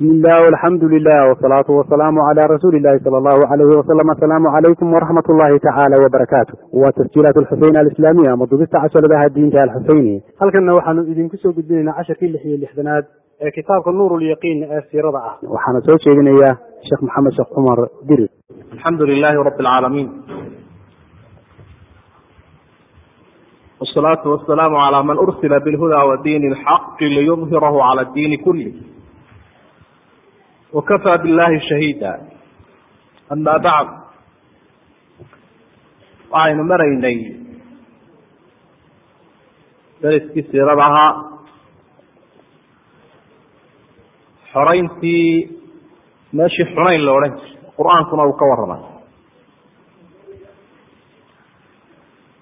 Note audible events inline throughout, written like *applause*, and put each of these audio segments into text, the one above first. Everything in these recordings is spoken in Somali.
bismi illah alxamdu lilah wsalaatu wasalaamu cala rasuuli illahi sala allahu alayhi wasalam asalaamu calaykum waraxmat ullahi tacaala wabarakaatu waa tasjiilaat alxuseyn alislaamiya ama dubista casharadaha diinta alxuseyni halkanna waxaanu idinku soo gudbinaynaa casharkii lix iyo lixdanaad ee kitaabka nuur lyaqiin ee siirada ah. Waxaana soo jeedinayaa sheekh maxamed sheekh cumar diri. Alxamdu lilahi rabi alcaalamiin wsalaatu wasalaamu calaa man ursila bilhuda wa diini lxaqi liyudhirahu cala diini kulli wakafaa billahi shahiida ama bacd waxaynu maraynay dariskii siirada ahaa xoreyntii meeshii xunayn la odhan jiray qur'aankuna uu ka warramay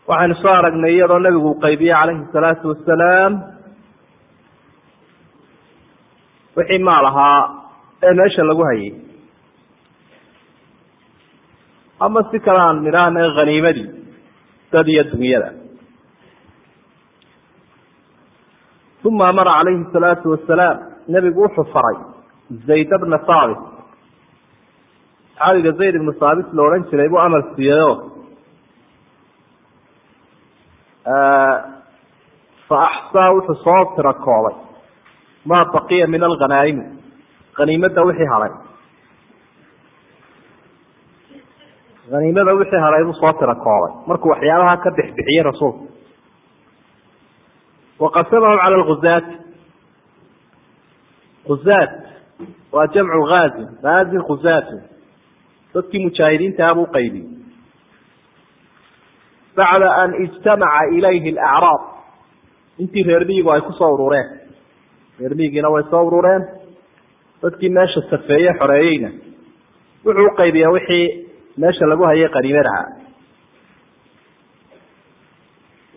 waxaynu soo aragnay iyadoo nebigu uu qaybiyey calayhi salaatu wasalaam wixii maal ahaa ee meesha lagu hayay. Ama si kale aan nidhaahna haniimadii dad iyo dunyada. Uma amara calayhi salaatu wasalaam nebigu wuxuu faray zayd bna saabit saxaabiga zayd ibnu saabit la odhan jiray buu amar siiyayo fa axsaa wuxuu soo tiro koobay. Maa baqiya min alghanaa'imi haniimada wixii hadhay haniimada wixii hadhay buu soo tiro koobay. Markuu waxyaabaha ka bixbixiyey rasuulku waqasamahum cala lguzaati guzaat waa jamcu haazin haazin khuzaatun dadkii mujaahidiintaha buu qaybiyey. Bacda an ijtamaca ilayhi alacraab intii reer miyigu ay ku soo urureen. Reer miyigiina way soo urureen dadkii meesha safeeye xoreeyeyna. Wuxuu uqaybiyaa wixii meesha lagu hayay qaniimadaha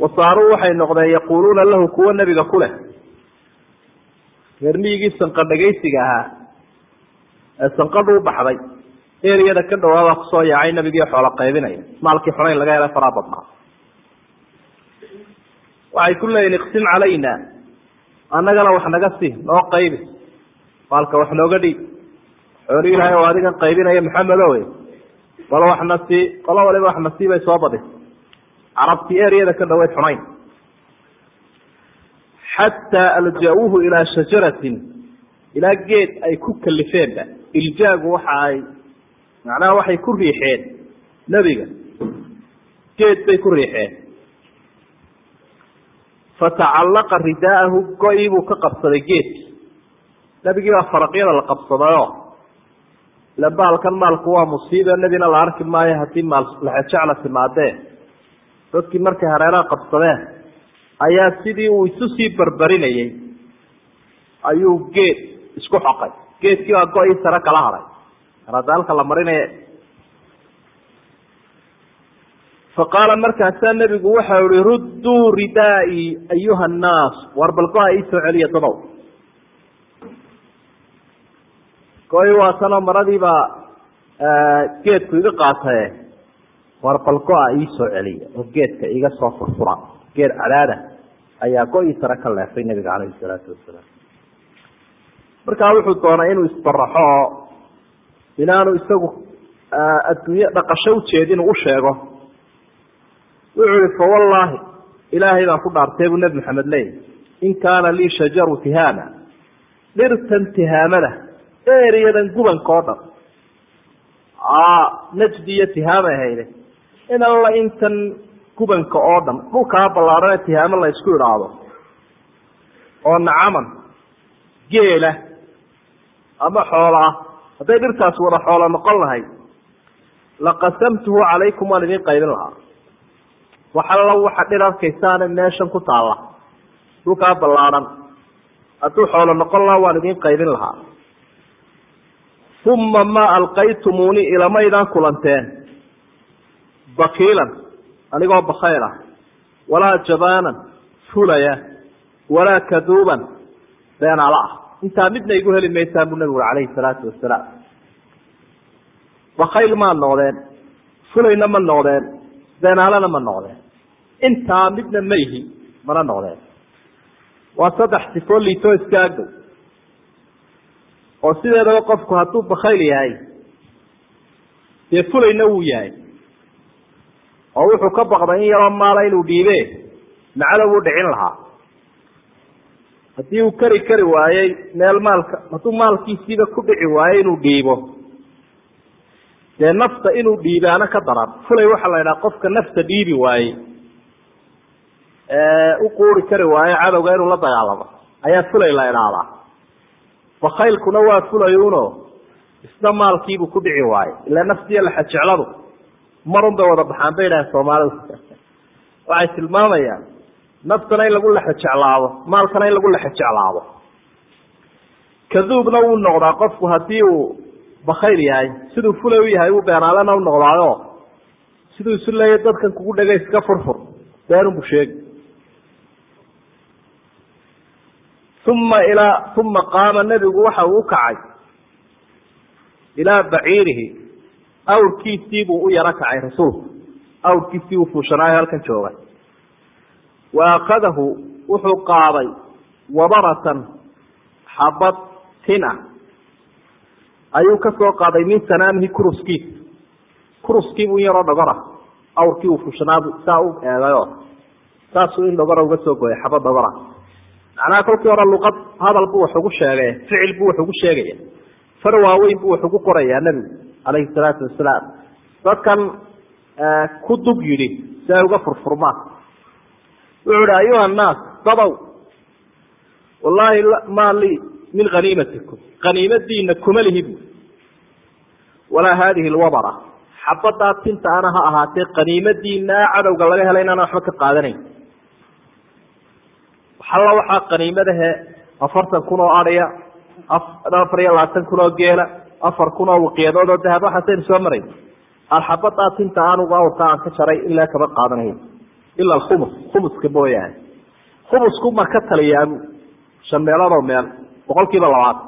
wasaaruu waxay noqdeen yaquuluuna lahu kuwo nebiga ku leh. Reer miyigii sanqadhagaysiga ahaa ee sanqadhu u baxday eriyada ka dhawaabaa ku soo yaacay nebigii xoolo qaybinaya. Maalkii xunayn laga helay faraa badnaa. Waxay ku leeyihiin iqsim calayna annagana wax naga sii noo qaybi maalka wax nooga dhiib xooli ilahay oo adigan qaybinaya maxamedo bal waxna sii qolo waliba waxna sii bay soo badis carabtii eriyada ka dhaweyd xunayn. Xataa aljauuhu ilaa shajaratin ilaa geed ay ku kalifeenba iljaagu waxa ay macnaha waxay ku riixeen nebiga. Geed bay ku riixeen. Fatacallaqa ridaahu go-ii buu ka qabsaday geedki nebigii baa faraqyada la qabsadayo. Ile baalkan maalku waa musiibe nebina la arki maayo haddii maal laxejecla timaadee dadkii markay hareeraha qabsadeen ayaa sidii uu isu sii barbarinayey ayuu geed isku xoqay. Geedkii baa go-ii sare kala hadhay arada halka la marinaya faqaala markaasaa nebigu waxau ihi rudduu ridaai ayuha annaas war bal go-a ii soo celiya dadow go-i waa tanoo maradiibaa geedku iga qaataye war bal go-a ii soo celiya oo geedka iga soo furfura. Geed cadaada ayaa go-ii sare ka leefay nebiga calayhi salaatu wasalaam markaa wuxuu doonay inuu isbaraxo oo inaanu isagu adduunye dhaqasho ujeedin u sheego. Wuxuu ihi fawallaahi ilaahay baan ku dhaartay buu nebi maxamed leeyay in kaana lii shajaru tihaama. Dhirtan tihaamada eriyadan gubanka oo dhan najdi iyo tihaamay hayde. In alla intan gubanka oo dhan dhulkaa ballaarane tihaamo la isku idhaahdo. Oo nacaman geela ama xoola ah hadday dhirtaas wada xoolo noqon lahayd laqasamtuhu calaykum waan idin qaybin lahaa. Wax alla waxa dhir arkaysaana meeshan ku taalla. Dhulkaa ballaadhan hadduu xoolo noqon lahaa waan idin qaybin lahaa uma maa alqaytumuuni ilamaydaan kulanteen. Bakiilan anigoo bakayl ah walaa jabaanan fulaya. Walaa kaduuban beenaala ah. Intaa midna igu heli maysaan buu nabigu uri calayhi salaatu wasalaam bakayl maad noqdeen fulayna ma noqdeen beenaalana ma noqdeen. Intaa midna ma ihi mana noqdeen. Waa saddex sifo liitoo iska agdow oo sideedaba qofku hadduu bakayl yahay dee fulayna wuu yahay. oo wuxuu ka baqday in yaroo maala inuu dhiibe macalo wuu dhicin lahaa. Haddii uu kari kari waayey meel maalka hadduu maalkiisiiba ku dhici waayo inuu dhiibo dee nafta inuu dhiibaana ka daran. Fulay waxaa la idhaha qofka nafta dhiibi waaye u quuri kari waayo cadowga inuu la dagaalamo. Ayaa fulay la idhaahdaa bakaylkuna waa fulayuno isna maalkiibuu ku dhici waayo. Ilaa naftiiyo laxajecladu marun bay wada baxaan bay idhaaheen soomaalidu. Waxay tilmaamayaan naftana in lagu lexa jeclaado maalkana in lagu lexa jeclaado kaduubna wuu noqdaa qofku haddii uu bakayl yahay siduu fulay u yahay uu beenaalena u noqdaayo. Siduu isu leeyahy dadkan kugu dhega iska furfur beenunbu sheegi uma ilaa uma qaama nebigu waxa uu ukacay ilaa baciirihi awrkiisiibuu u yaro kacay rasuulku awrkiisii uu fuushanaayo halkan joogay wa akadahu wuxuu qaaday wabaratan xabad tin ah ayuu ka soo qaaday min sanaamihi kuruskiisa kuruskiibuu in yaroo dhogora awrkii uu fuushanaabu saa u eegayo saasuu in dhogora uga soo gooyay xabad dhogora macnaha kolkii hore luqad hadal buu wax ugu sheegay ficil buu wax ugu sheegaya far waaweyn buu wax ugu qorayaa nebigu calayhi salaatu wasalaam. Dadkan ku dub yidhi si ay uga furfurmaan wuxuu hi ayuha annaas dadow wallaahi maa lii min haniimatikum haniimadiina kuma lihi bu walaa haadihi lwabara xabadaa tinta ana ha ahaatee qaniimadiina cadowga laga helay inaana waxba ka qaadanayn alla waxaa qaniimadahe afartan kun oo adya afar iyo labaatan kun oo geela afar kun oo waqiyadood oo dahab waxaasaynu soo maray. Alxabadaa tinta anugu awrka aan ka jaray ilaa kama qaadanayo ila alkhumus khumuska mooyaane. Khumusku ma ka taliyaabu shan meeloodoo meel boqol labaatan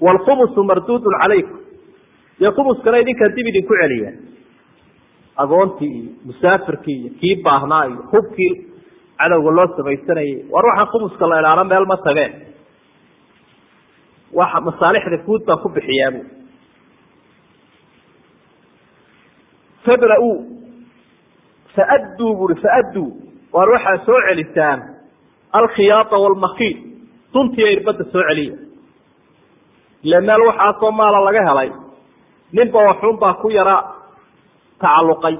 waalkhumusu marduudun calaykum. Dee khumuskana idinkaan dib idinku celiya agoontii iyo musaafirkii iyo kii baahnaa iyo hubkii cadowga loo samaysanayay. War waxaa khumuska la idhaano meel ma tageen. Waxa masaalixda guud baa ku bixiyaabu fabra-uu faadduu bui faadduu. Waar waxaa soo celisaan alkhiyaata waalmakiid duntiiyo irbadda soo celiya ile meel waxaasoo maala laga helay. Ninba waxunbaa ku yara tacalluqay.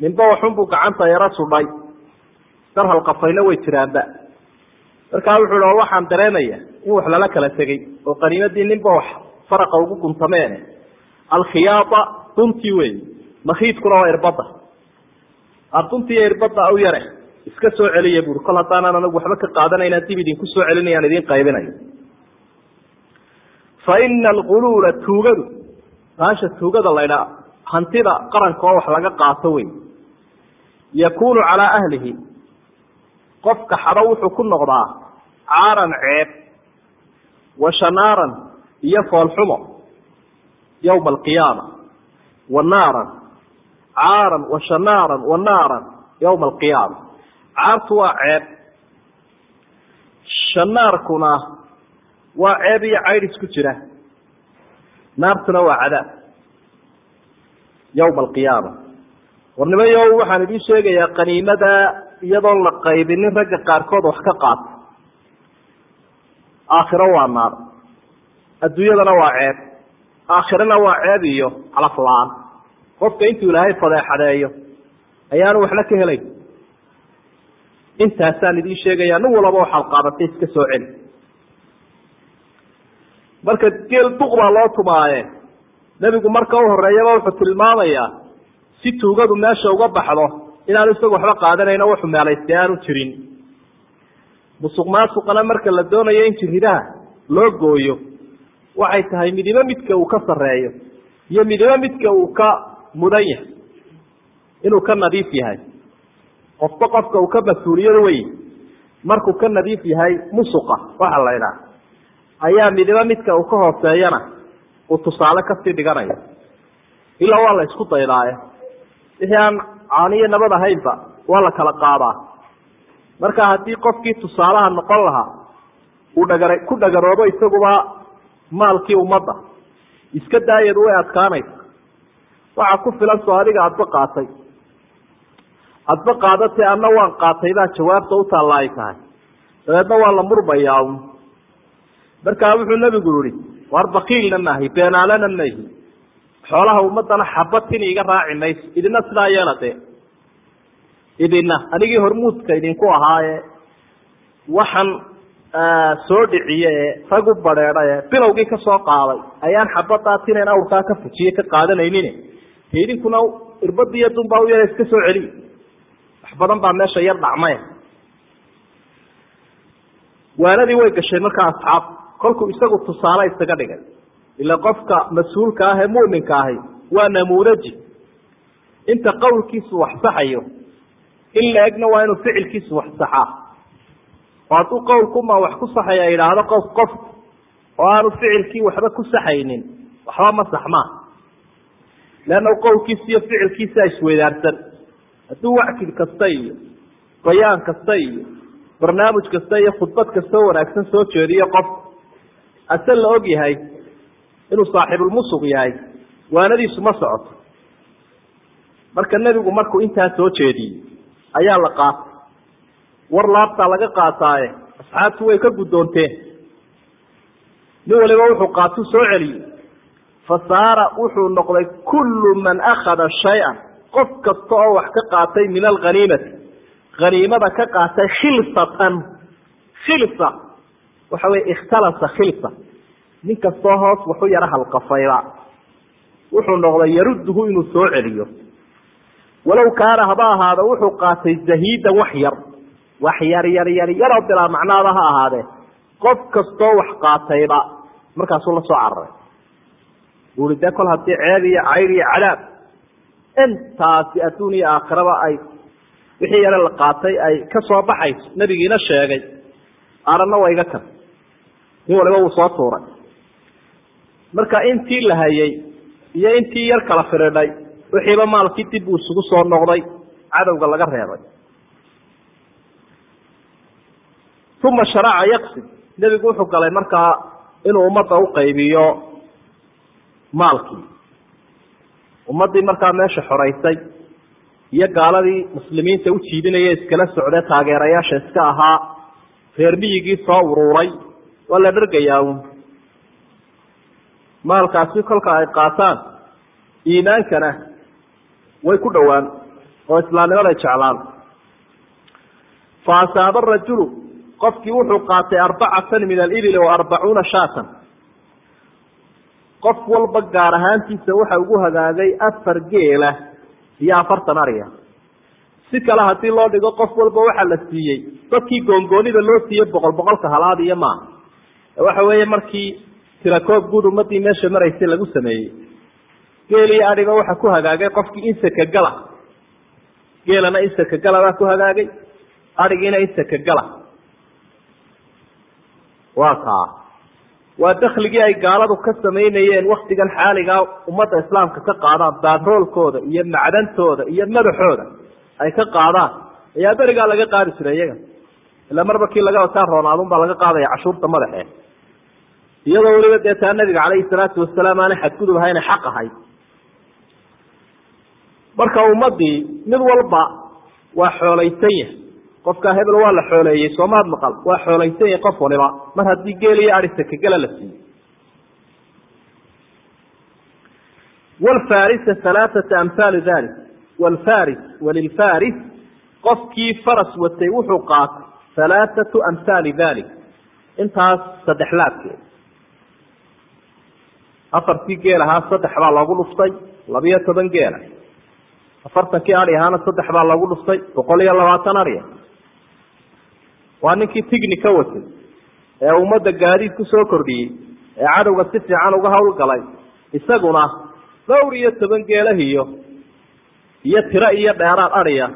Ninba waxunbuu gacanta yaro sudhay dar halqafayna way jiraanba markaa wuxuu hi waxaan dareemaya in wax lala kala tegey oo qaniimadii ninba wax faraqa ugu guntameen alkhiyaata duntii wey makiidkuna waa irbadda. Arduntii iyo irbadda u yare iska soo celiya buuri kol haddaanan anagu waxba ka qaadanayna dib idinku soo celinayaan idiin qaybinayo. Fa ina alguluula tuugadu maasha tuugada laydhaa hantida qaranka oo wax laga qaato wey yakunu calaa ahlihi qofka xado wuxuu ku noqdaa caaran ceeb wa shanaaran iyo foolxumo yowma alqiyaama wa naaran caaran wa shanaaran wa naaran yowma alqiyaama caartu waa ceeb. Shanaarkuna waa ceeb iyo caydh isku jira. Naartuna waa cadaab. Yowma alqiyaama warnimayo waxaan idiin sheegayaa qaniimada iyadoon la qaybinin ragga qaarkood wax ka qaata aakhiro waa naar. Adduunyadana waa ceeb. Aakhirana waa ceeb iyo calaf la'aan. Qofka intuu ilaahay fadeexadeeyo ayaanu waxna ka helayn. Intaasaan idiin sheegayaa nin walaba waxaad qaadatay iska soo celi marka geel duq baa loo tumaaye. Nebigu marka u horeeyaba wuxuu tilmaamayaa si tuugadu meesha uga baxdo inaanu isagu waxba qaadanayno wuxu meelaystay aanu jirin. Musuq maasuqana marka la doonayo in jiridaha loo gooyo waxay tahay midibo midka uu ka sarreeyo iyo midibo midka uu ka mudan yahay inuu ka nadiif yahay. Qofba qofka uu ka mas'uuliyad wey markuu ka nadiif yahay musuqa waxa la idhaha ayaa midibo midka uu ka hooseeyana uu tusaale ka sii dhiganayo. Ilaa waa la isku daydaaye wixii aan caaniyo nabad ahaynba waa la kala qaadaa. Marka haddii qofkii tusaalaha noqon lahaa uu dhagar ku dhagaroobo isaguba maalkii ummadda iska daayadu way adkaanaysa waxaa ku filan soo adiga adba qaatay. Adba qaadatee anna waan qaatay baa jawaabta u taalla ay tahay. Dabeedna waa la murmayaa un. Markaa wuxuu nebigu yihi waar bakiilna maahi beenaalena maihi xoolaha ummadana xabatin iga raaci mayso idina sidaa yeela dee idina anigii hormuudka idinku ahaaye waxaan soo dhiciye ee rag u badheedha ee bilowgii ka soo qaaday. Ayaan xabadaa tinen awrkaa ka fujiye ka qaadanaynin. Idinkuna irbadiiyo dunbaa u yara iska soo celiy wax badan baa meesha yar dhacmaya waanadii way gashay markaa asxaab. Kolkuu isagu tusaale isaga dhigay ila qofka mas'uulka ah ee muminka ahi waa namuudaji inta qowlkiisu wax saxayo in la egna waa inuu ficilkiisu wax saxaa oo hadduu qowlkuma wax ku saxaya idhaahdo qof qof oo aanu ficilkii waxba ku saxaynin waxba ma saxmaa leanna qowlkiisa iyo ficilkiisa isweydaarsan. Hadduu wackid kasta iyo bayaan kasta iyo barnaamij kasta iyo khudbad kastao wanaagsan soo jeediyo qof ase la og yahay inuu saaxiibulmusuq yahay. Waanadiisu ma socoto. Marka nebigu markuu intaa soo jeediyey ayaa la qaatay. War laabtaa laga qaataaye asxaabtu way ka guddoonteen. Nin waliba wuxuu qaatu soo celiyey. Fa saara wuxuu noqday kullu man akhada shay-an. Qof kasta oo wax ka qaatay min alghaniimati. Haniimada ka qaatay khilsatan. Khilsa. Waxa weye ikhtalasa khilsa nin kastoo hoos waxu yaro halqafayba. Wuxuu noqday yarudduhu inuu soo celiyo. Walow kaana haba ahaado wuxuu qaatay zahiidan wax yar. Wax yar yar yar yaroo bilaa macnaada ha ahaadee qof kastoo wax qaatayba markaasuu la soo cararay ui dee kol haddii ceeb iyo cayr iyo cadaab intaasi adduun iyo aakhiraba ay wixii yare la qaatay ay ka soo baxayso. Nebigiina sheegay aranna waa iga kan nin waliba wuu soo tuuray marka intii la hayay iyo intii yar kala firidhay wixiiba maalkii dib uu isugu soo noqday cadowga laga reebay. Uma sharaca yaqsid. Nebigu wuxuu galay markaa inuu ummadda uqaybiyo maalkii. Ummaddii markaa meesha xoraysay iyo gaaladii muslimiinta u jiidinaya iskala socdee taageerayaasha iska ahaa reer miyigii soo uruuray waa la dhergayaa un maalkaasi kolka ay qaataan iimaankana way ku dhowaan oo islaamnimaday jeclaan. Fa asaaba rajulu qofkii wuxuu qaatay arbacatan min alibili wa arbacuuna shaatan. Qof walba gaar ahaantiisa waxa ugu hagaagay afar geela iyo afartan ariga si kale haddii loo dhigo qof walba waxaa la siiyey. Dadkii goongoonida loo siiyey boqol boqolka halaad iyo maaha waxa weeye markii tirakoob guud ummadii meesha maraysay lagu sameeyey. Geel iyo adhiba waxa ku hagaagay qofkii insaka gala. Geelana insaka gala baa ku hagaagay. Adhigiina insaka gala. Waa kaa waa dakligii ay gaaladu ka samaynayeen waktigan xaaligaa ummadda islaamka ka qaadaan baatroolkooda iyo macdantooda iyo madaxooda ay ka qaadaan. Ayaa berigaa laga qaadi jiray iyaga. Ila marba kii laga wataa roonaadun baa laga qaadaya cashuurta madaxee iyadoo weliba dee taa nabiga calayhi salaatu wasalaam aanay xadgudub ahay inay xaq ahayd marka ummadii mid walba waa xoolaysan yahay qofkaa hebel waa la xooleeyey soomaad maqal waa xoolaysan yahay qof waliba mar haddii geel iyo ari sakagala la siiyey. Wlfarisa alaaata amhaali dalik wlfaris walilfaris qofkii faras watay wuxuu qaatay halaathatu amhaali dalik intaas saddex laabkeed afartii geel ahaa saddex baa loogu dhuftay labiyo toban geela afartankii ari ahaana saddex baa loogu dhuftay boqol iyo labaatan aria waa ninkii tigni ka watay ee ummadda gaadiid ku soo kordhiyey ee cadowga si fiican uga hawlgalay isaguna dhowr iyo toban geelahiyo iyo tiro iyo dheeraad adhiya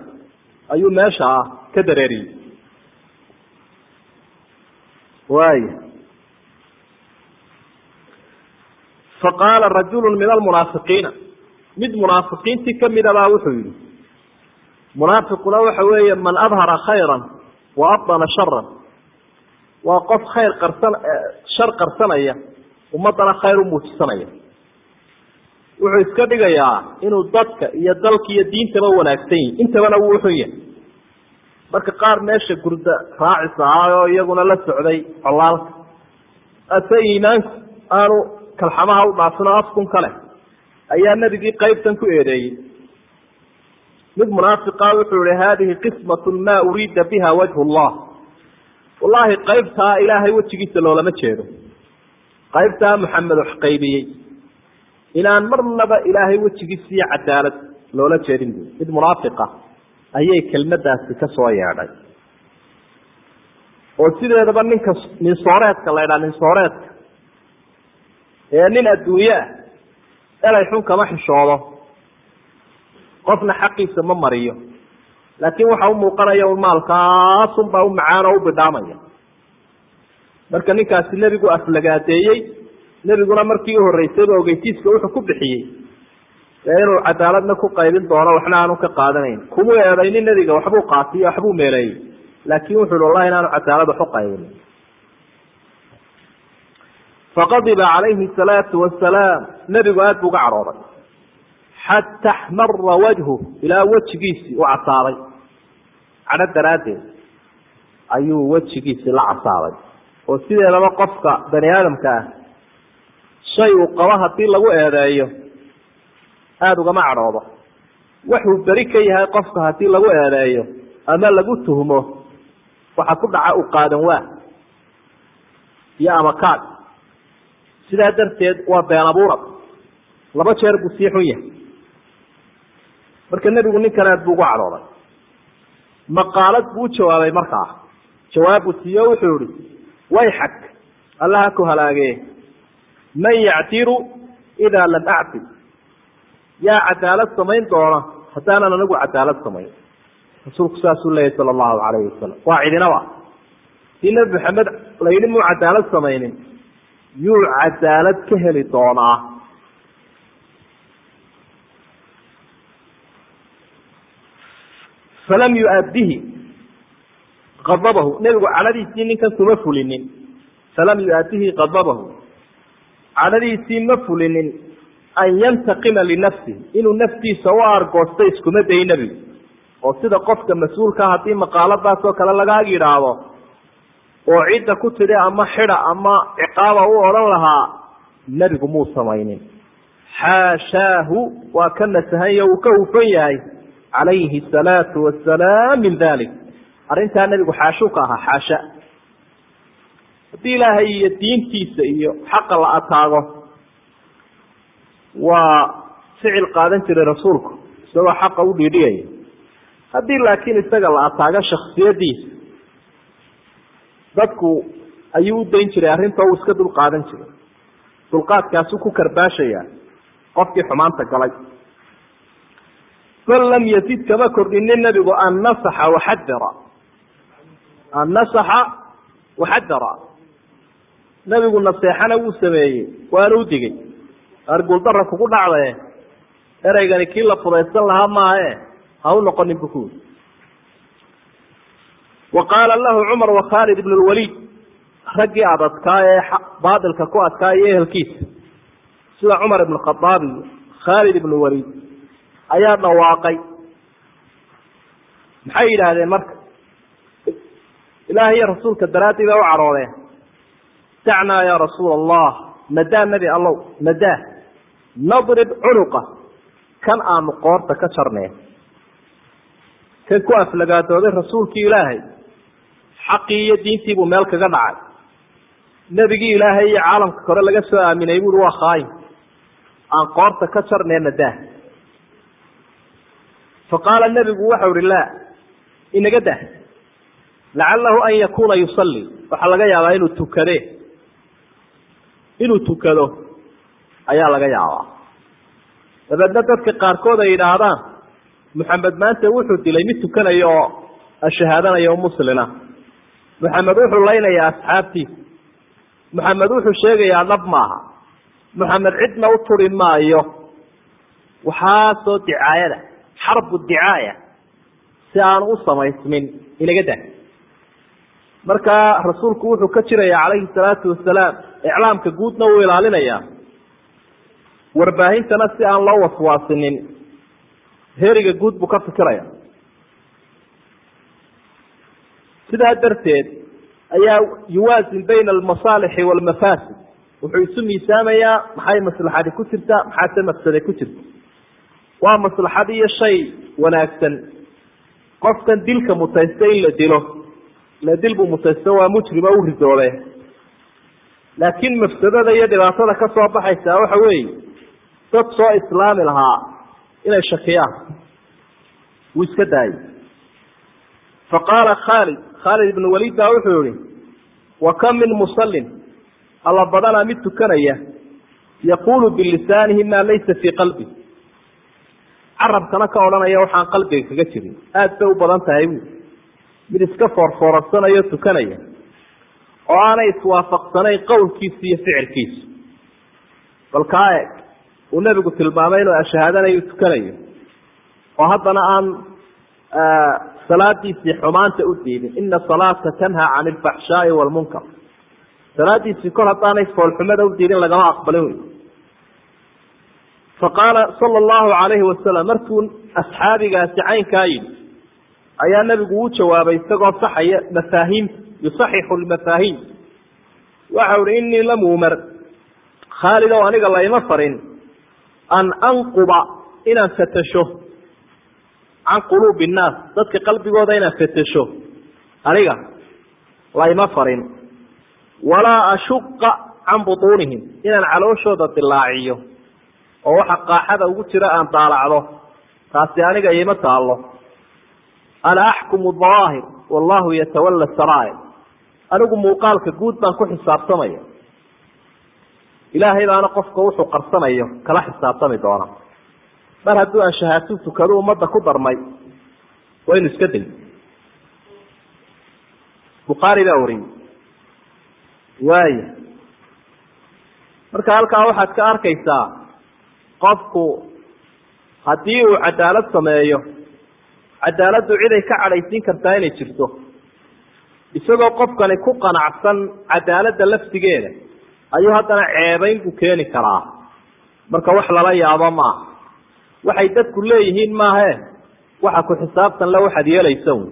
ayuu meesha ah ka dareeriyey. Waaya faqaala rajulu min almunaafiqiina. Mid munaafiqiintii kamida baa wuxuu yihi munaafiquna waxa weeye man adhara khayra wa abdana sharan waa qof khayr qarsan shar qarsanaya ummaddana khayr u muujisanaya. Wuxuu iska dhigayaa inuu dadka iyo dalka iyo diintaba wanaagsan yihi intabana wuu xun yahay. Marka qaar meesha gurda raacis ahaa oo iyaguna la socday colaalka ase iimaanku aanu kalxamaha u dhaafin oo afkun ka ayaa nebigii qaybtan ku eedeeyey. Mid munaafiqa wuxuu ihi haadihi qismatu maa uriida biha wajhu llah wallaahi qaybtaa ilaahay wejigiisa loolama jeedo. Qaybtaa maxamed wax qaybiyey. Inaan marnaba ilaahay wejigiisa iyo cadaalad loola jeedin bu mid munaafiqa ayay kelmadaasi ka soo yeedhay. Oo sideedaba ninka ninsooreedka la ydhaha ninsooreedka ee nin ah elay xun kama xishoodo qofna xaqiisa ma mariyo. Laakiin waxa u muuqanaya un maalkaasunbaa u macaan oo u bidhaamaya marka ninkaasi nebigu aflagaadeeyey nebiguna markii uhoreysayba ogeytiiska wuxuu ku bixiyey. Ee inuu cadaaladna ku qaybin doono waxna aanu ka qaadanayn. Kumu eedaynin nebiga waxbuu qaatiy waxbuu meeleeyey laakin wuxu hi wallahi inaanu cadaalad wax u qaybin faqadiba calayhi salaatu wasalaam nebigu aada buu uga cadhooday xata xmara wajhu ilaa wejigiisii u casaaday cadho daraaddeed ayuu wejigiisii la casaaday oo sideedaba qofka bani aadamka ah shay uu qabo haddii lagu eedeeyo aada ugama cadhoodo waxuu beri ka yahay qofka haddii lagu eedeeyo ama lagu tuhmo waxa ku dhaca u qaadan waa iyo amakaad sidaa darteed waa been abuurad laba jeer buu sii xun yahay. Marka nebigu ninkan aad buu ugu cadhooday maqaalad buu u jawaabay markaa. Jawaabu siiyo wuxuu ihi wayxak allaha ku halaagee. Man yactiru idaa lam actil yaa cadaalad samayn doona haddaanan anigu cadaalad samayn. Rasuulku saasuu leeyahy sala allahu calayhi wasalam waa cidinaba. Hadii nebi maxamed la yidhi muu cadaalad samaynin yuu cadaalad ka heli doonaa. Falam yuadihi adabahu nebigu cadhadiisii ninkan kuma fulinin. Falam yuadihi qadabahu cadhadiisii ma fulinin an yantaqima linafsihi inuu naftiisa u argoosto iskuma dayi nebigu. Oo sida qofka mas'uulkaa haddii maqaaladaas oo kale lagaag yidhaahdo oo cidda ku tidhi ama xida ama ciqaaba u odhan lahaa nebigu muu samaynin. Xaashaahu waa ka nasahanya uu ka hufan yahay. Calayhi asalaatu wasalaam min dalik arrintaa nebigu xaashuu ka ahaa xaasha. Haddii ilaahay iyo diintiisa iyo xaqa la ataago waa ficil qaadan jiray rasuulku isagoo xaqa u dhiidhiyaya haddii laakiin isaga la ataago shaksiyadiisa dadku ayuu u dayn jiray arrinta uu iska dul qaadan jiray. Dulqaadkaasuu ku karbaashaya qofkii xumaanta galay. Bal lam yazid kama kordhinin nebigu an nasaxa waxadara an nasaxa waxadara nebigu naseexana wuu sameeyey waana u digay. Arguuldara kugu dhacdae ereygani kii la fudaysan lahaa maahe ha u noqonin bu kuwi wa qaala lahu cumar wa khaalid ibn lwaliid raggii adadkaa ee baatilka ku adkaa iyo ehelkiisa sida cumar ibn khadaab iyo khaalid ibn waliid ayaa dhawaaqay maxay yidhaahdeen marka ilaah iyo rasuulka daraaddii bay u cadhoodeen dacnaa ya rasuula allah nadaa nebi allow nadaa nadrib cunuqa kan aanu qoorta ka jarneen kan ku aflagaadooday rasuulkii ilaahay xaqii iyo diintii buu meel kaga dhacay. Nebigii ilaahay iyo caalamka kore laga soo aaminay buui waa khaayin. Aan qoorta ka jarnee nadaa faqaala nebigu waxau ihi laa inaga dah lacalahu an yakuuna yusalli. Waxaa laga yaabaa inuu tukade inuu tukado ayaa laga yaabaa. Dabeedna dadka qaarkood ay yidhaahdaan maxamed maanta wuxuu dilay mid tukanaya oo ashahaadanaya o muslina maxamed wuxuu laynayaa asxaabtiisa maxamed wuxuu sheegayaa dhab maaha. Maxamed cidna u turi maayo. Waxaasoo dicaayada xarbu dicaaya si aanu u samaysmin inaga dah markaa rasuulku wuxuu ka jiraya calayhi salaatu wasalaam iclaamka guudna uu ilaalinayaa. Warbaahintana si aan loo waswaasinin heriga guud buu ka fikiraya sidaa darteed ayaa yuwaasin bayna almasaalixi waalmafaasid wuxuu isu miisaamayaa maxay maslaxadi ku jirta maxaase mafsade ku jirta? Waa maslaxad iyo shay wanaagsan. Qofkan dilka mutaysta in la dilo la dil buu mutaysto waa mujrimo u ridoobe laakiin mafsadada iyo dhibaatada ka soo baxaysaa waxa weeye dad soo islaami lahaa inay shakiyaan. Wuu iska daayay. Fa qaala khaalid khaalid ibnu waliid baa wuxuu yihi wa kam min musallin? Alla badanaa mid tukanaya yaquulu bilisaanihi maa laysa fii qalbi. Carabkana ka odhanaya waxaan qalbiga kaga jirin. Aada bay u badan tahay bu mid iska foorfoorarsanayo tukanaya oo aanay iswaafaqsanayn qowlkiisa iyo ficilkiisa. Bal kaa eeg uu nebigu tilmaamay inuu ashahaadanayo tukanayo. Oo haddana aan salaadiisii xumaanta u diidin. Ina salaata tanhaa can ilfaxshaai waalmunkar salaadiisii kor haddaanay foolxumada u diidin lagama aqbalin wey faqaala sala allahu calayhi wasalam markuu asxaabigaasi caynkaa yidhi ayaa nebigu u jawaabay isagoo saxaya mafaahiimta yusaxixu lmafaahiim waxau ihi inii lam umar khaalid ow aniga layma farin. An anquba inaan fatasho can quluubi innaas dadka qalbigooda inaan fatasho aniga layma farin. Walaa ashuqa can butuunihim inaan calooshooda dilaaciyo. Oo waxa qaaxada ugu jira aan daalacdo. Taasi aniga iima taallo. Ana axkumu dawaahir wallahu yatawalla saraa'ir. Anigu muuqaalka guud baan ku xisaabtamaya. Ilaahay baana qofka wuxuu qarsanayo kala xisaabtami doona mar hadduu aan shahaatu tukado ummadda ku darmay waynu iska day bukhaari baa wariyey. Waaya marka halkaa waxaad ka arkaysaa qofku haddii uu cadaalad sameeyo cadaaladdu ciday ka cadhaysiin kartaa inay jirto. Isagoo qofkani ku qanacsan cadaaladda laftigeeda ayuu haddana ceebayn buu keeni karaa. Marka wax lala yaabo maaha waxay dadku leeyihiin maahe waxa ku xisaabtan le waxaad yeelaysa un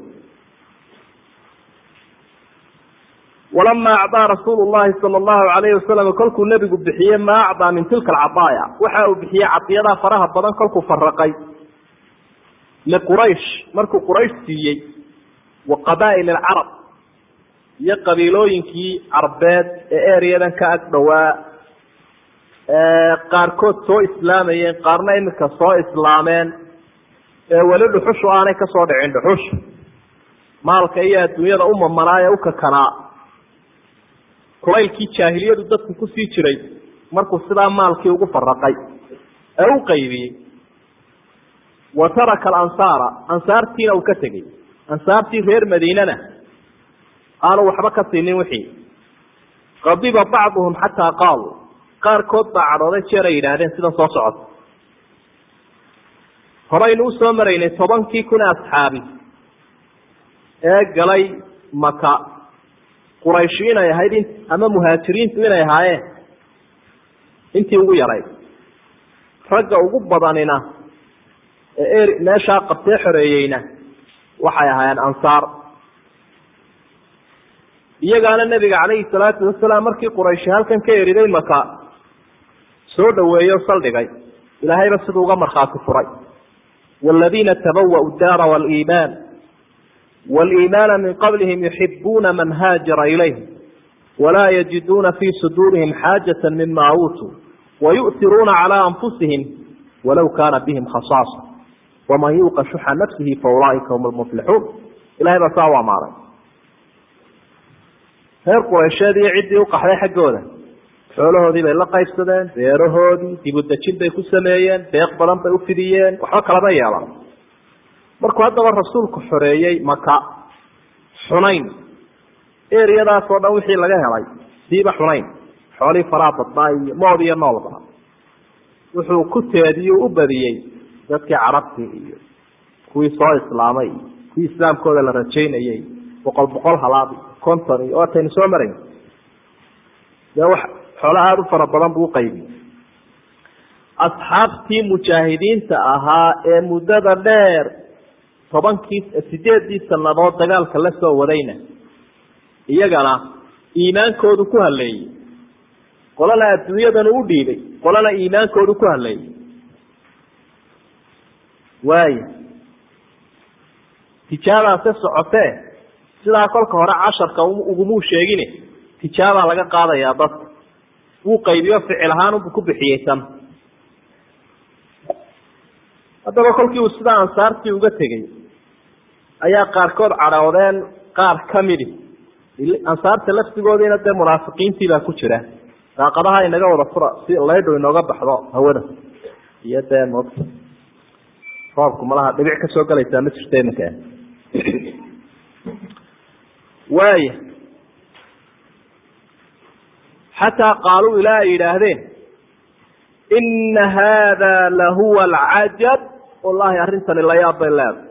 walamaa acdaa rasuulu llahi sala allahu alayhi wasalam kolkuu nebigu bixiyey maa acdaa min tilka alcadaaya waxa uu bixiyey cadiyadaa faraha badan kolkuu faraqay liquraysh markuu quraysh siiyey wa qabaa'il alcarab iyo qabiilooyinkii carbeed ee ereyadan ka ag dhowaa qaarkood soo islaamayeen qaarna iminka soo islaameen. Ee weli dhuxushu aanay ka soo dhicin dhuxush. Maalka iyo adduunyada u mamanaa ee u kakanaa kulaylkii jaahiliyadu dadku ku sii jiray markuu sidaa maalkii ugu faraqay ee u qaybiyey. Wa taraka alansaara ansaartiina uu ka tegey. Ansaartii reer madiinana aanu waxba ka siinin wixii. Qadiba bacduhum xataa qaaluu qaarkood baa cadhooday jeer ay yidhaahdeen sidan soo socota. Horaynu u soo maraynay tobankii kun asxaabi. Ee galay maka qurayshi inay ahayd ama muhaajiriintu inay ahaayeen. Intii ugu yarayd ragga ugu badanina ee meeshaa qabtee xoreeyeyna waxay ahaayeen ansaar. Iyagaana nebiga calayhi salaatu wasalaam markii qurayshi halkan ka eriday maka soo dhaweeyo saldhigay ilaahayba siduu uga markhaati furay. Waaladiina tabawa'u daara waliimaan. Waliimaana min qablihim yuxibuuna man haajara ilayhim walaa yajiduuna fii suduurihim xaajata mima uutuu. Wayu'tiruuna calaa anfusihim walow kaana bihim khasaasa. Waman yuuqa shuxa nafsihi faulaaika hum lmuflixuun ilahay baa saa u amaaray. Reer quraysheed iyo ciddii u qaxday xaggooda xoolahoodii bay la qaybsadeen beerahoodii dibudejin bay ku sameeyeen deeq badan bay ufidiyeen waxba kalama yeelan. Markuu haddaba rasuulku xoreeyey maka xunayn eriyadaas oo dhan wixii laga helay siiba xunayn xoolihii faraha badnaa iyo mood iyo noolba wuxuu ku teediyu u badiyey dadkii carabtii iyo kuwii soo islaamay iyo kuwii islaamkooda la rajaynayey boqol boqol halaadi konton iyo waataynu soo marayn xoolo aada u fara badan buu uqaybiyey asxaabtii mujaahidiinta ahaa ee muddada dheer tobankii sideedii sanadood dagaalka la soo wadayna iyagana iimaankoodu ku haleeyey qolana adduunyadanu u dhiibay qolana iimaankoodu ku haleeyey waaya tijaabaase socotee? Sidaa kolka hore casharka ugumuu sheegine tijaabaa laga qaadayaa dadka wuu qaybiyo ficil ahaan ku bixiyey tan. Haddaba kolkii uu sidaa ansaartii uga tegey ayaa qaarkood cadhoodeen qaar kamidi ansaarta laftigoodiina dee munaafiqiintii baa ku jira. Daaqadaha inaga wada fura si laydho inooga baxdo hawada. Iyo dee moogta roobku malaha dhibic ka soo galaysaa ma jirta iminka waaya xataa qaaluu ilaa ay yidhaahdeen ina haada lahuwa alcajab wallahi arrintani layaab bay leedahay.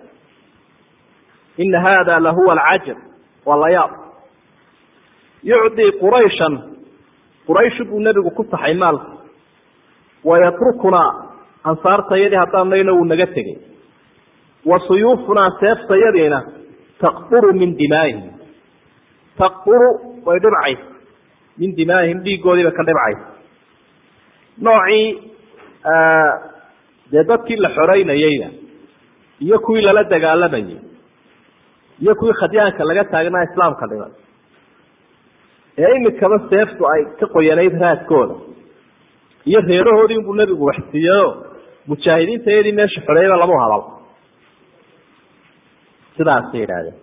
Ina haada lahuwa alcajab waa layaab. Yucdii qurayshan quraysh buu nebigu ku taxay maalka. Wayatrukunaa ansaartayadii haddaanayna wuu naga tegey. Wa suyuufunaa seeftayadiina taqduru min dimaa'ihim taqduru way dhibcaysa min dimaa'ihim dhiigoodiiba ka dhibcaysa noocii dee dadkii la xoreynayeyna iyo kuwii lala dagaalamayey iyo kuwii khadyaanka laga taagnaa islaamka dhibay ee imikaba seeftu ay ka qoyanayd raadkooda iyo reerahoodii inbuu nebigu waxsiiyeyo mujaahidiinta iyadii meesha xoreeyaba lamu hadal. Sidaasay yidhaahdeen.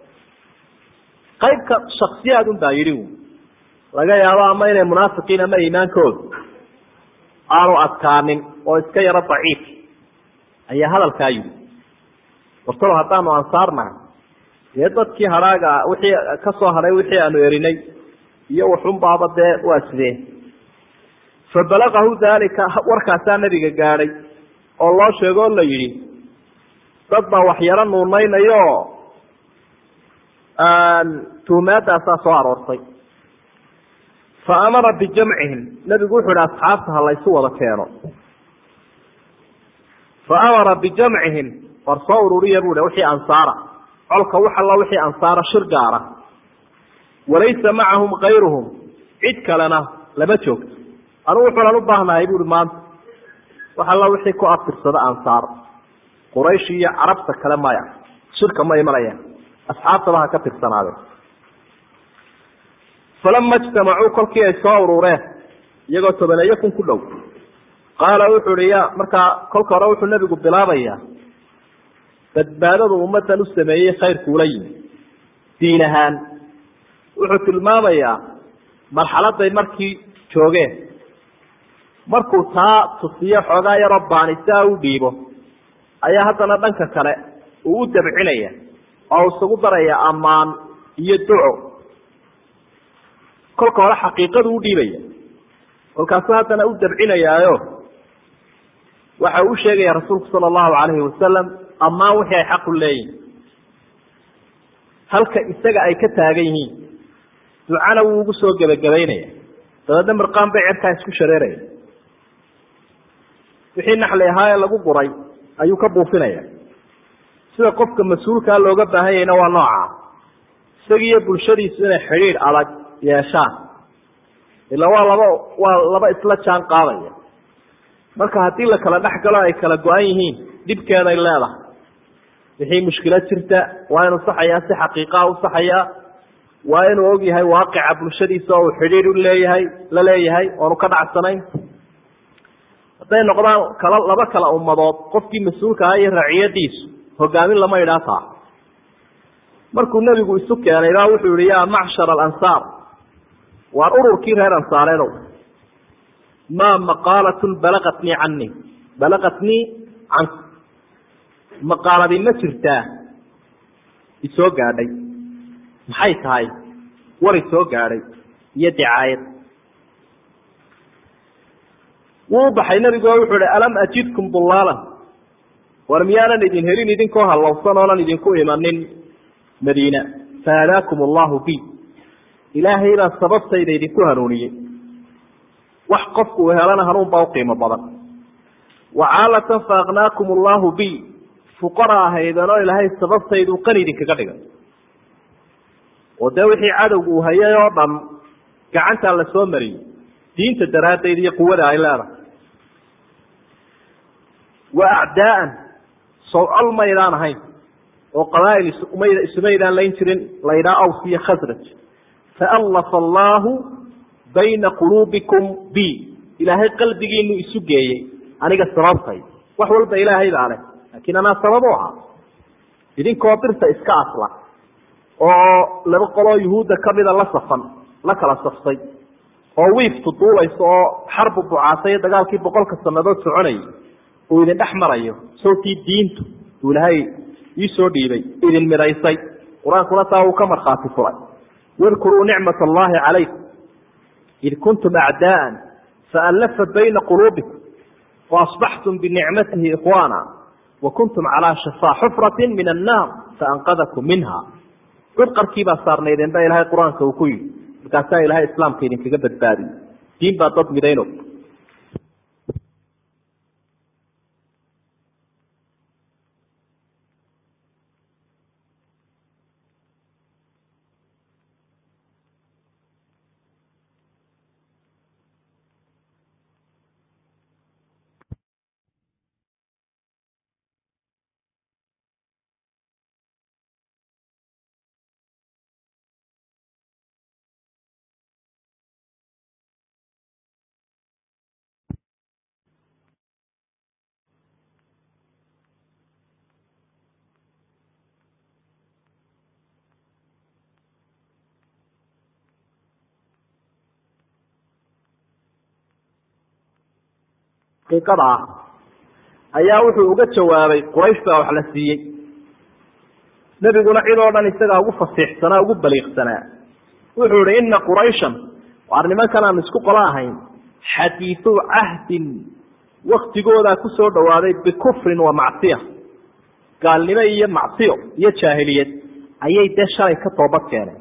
Qaybka shaksiyaad un baa yidhi laga yaabo ama inay munaafiqiin ama iimaankoodu aanu adkaanin oo iska yaro daciif ayaa hadalkaa yidhi. Wartalo haddaanu ansaarnahay dee dadkii hadhaaga wixii ka soo hadhay wixii aanu erinay iyo waxunbaaba dee waa sidee? Fa balagahu daalika warkaasaa nebiga gaadhay oo loo sheego o la yidhi dad baa waxyaro nuunaynayo tuhmaadaasaa soo aroortay fa amara bijamcihim nebigu wuxuu ihi asxaabta ha laysu wada keeno. Fa amara bijamcihim war soo ururiya bu wixii ansaara. Colka wax alla wixii ansaara shir gaara. Walaysa macahum kayruhum cid kalena lama joogto. Anugu wuxuunan u baahnahay buui maanta wax alla wixii ku abtirsada ansaar. Quraysh iyo carabta kale maya. Shirka ma imanayaan. Asxaabtaba ha ka tirsanaadeen falama ijtamacuu kolkii ay soo urureen iyagoo tobaneeyo kun ku dhow qaala wuxuu ihi ya markaa kolka hore wuxuu nebigu bilaabayaa badbaadadu ummadan u sameeyey khayrkuula yimi diin ahaan wuxuu tilmaamayaa marxaladay markii joogeen markuu taa tusiyo xoogaa yaroo baanisaa u dhiibo ayaa haddana dhanka kale uu u dabcinaya oo isugu daraya ammaan iyo duco kolka hore xaqiiqadu u dhiibaya kolkaasu haddana u dabcinayaayo. Waxa uu sheegaya rasuulku sala allahu calayhi wasalam ammaan wixii ay xaqu leeyihiin halka isaga ay ka taagan yihiin. Ducana wuu ugu soo gebagabaynaya. Dabeedna mirqaan bay cerkaa isku shareeraya. Wixii naxli ahaa ee lagu guray ayuu ka buufinaya sida qofka mas'uulkaa looga baahan yahayna waa nooca. Isagiiyo bulshadiisu inay xidhiidh adag yeeshaan ila waa laba waa laba isla jaan qaadaya. Marka haddii la kala dhex galo ay kala go-an yihiin dhibkeeday leedahay. Wixii mushkilad jirta waa inuu saxayaa si xaqiiqaa u saxayaa. Waa inuu og yahay waaqica bulshadiisa oo uu xidhiidh u leeyahay la leeyahay oonu ka dhacsanayn. Hadday noqdaan kala laba kala ummadood qofkii mas'uulka aha iyo raciyadiisu hogaamin lama idhaa taa markuu nebigu isu keenay baa wuxuu yihi yaa macshar alansaar waar ururkii reer ansaareedow maa maqaalatun balagatnii canii balagatnii cank maqaaladii ma jirtaa isoo gaadhay. Maxay tahay? War isoo gaadhay. Iyo dicaayad. Wuu u baxay nebigu wuxuu ihi alam ajidkum dulaalan war miyaanan idin helin idinkoo hallowsan oonan idinku imanin madiina. Fahadaakum allahu bi ilaahay baa sababtayda idinku hanuuniyey. Wax qofku uu helana hanuun baa uqiimo badan. Wacaalatan faaknaakum allahu bi fuqara ahaydanoo ilaahay sababtaydu qani idinkaga dhigay oo dee wixii cadowga uu hayay oo dhan gacantaa la soo mariyey. Diinta daraaddeed iyo quwada ay leedahay. Wa acdaaan sowcol maydaan ahayn. Oo qabaa'il isumaydaan layn jirin laydhaa aws iyo khasraj faallafa allaahu bayna quluubikum bi ilaahay qalbigiinu isu geeyey aniga sababtay wax walba ilaahay baa leh laakiin anaa sabab u ahaa idinkoo birta iska asla oo laba qoloo yuhuudda kamida la safan la kala saftay oo wiiftu duulayso oo xarbu bucaasay dagaalkii boqolka sanadood soconayay uu idin dhex marayo sawtii diintu uu ilahay iisoo dhiibay idin midhaysay qur'aankuna taa uu ka markhaati furay wadkuruu nicmat allahi calaykum id kuntum acdaaan faallafa bayna quluubikum waasbaxtum binicmatihi ikhwaana wa kuntum calaa shafaa xufratin min annaar faanqadakum minha god qarkii baa saarnaydeen ba ilahay qur'aanka uu ku yidhi markaasaa ilahay islaamka idinkaga badbaadiyey diin baa dad midayno xaqiiqada ah. Ayaa wuxuu uga jawaabay quraysh baa wax la siiyey. Nebiguna cid oo dhan isagaa ugu fasiixsanaa ugu baliiqsanaa. Wuxuu ihi ina qurayshan waar nimankan aanu isku qolo ahayn xadiidu cahdin waktigoodaa ku soo dhawaaday bikufrin wa macsiya. Gaalnimo iyo macsiyo iyo jaahiliyad ayay dee shalay ka toobad keeneen.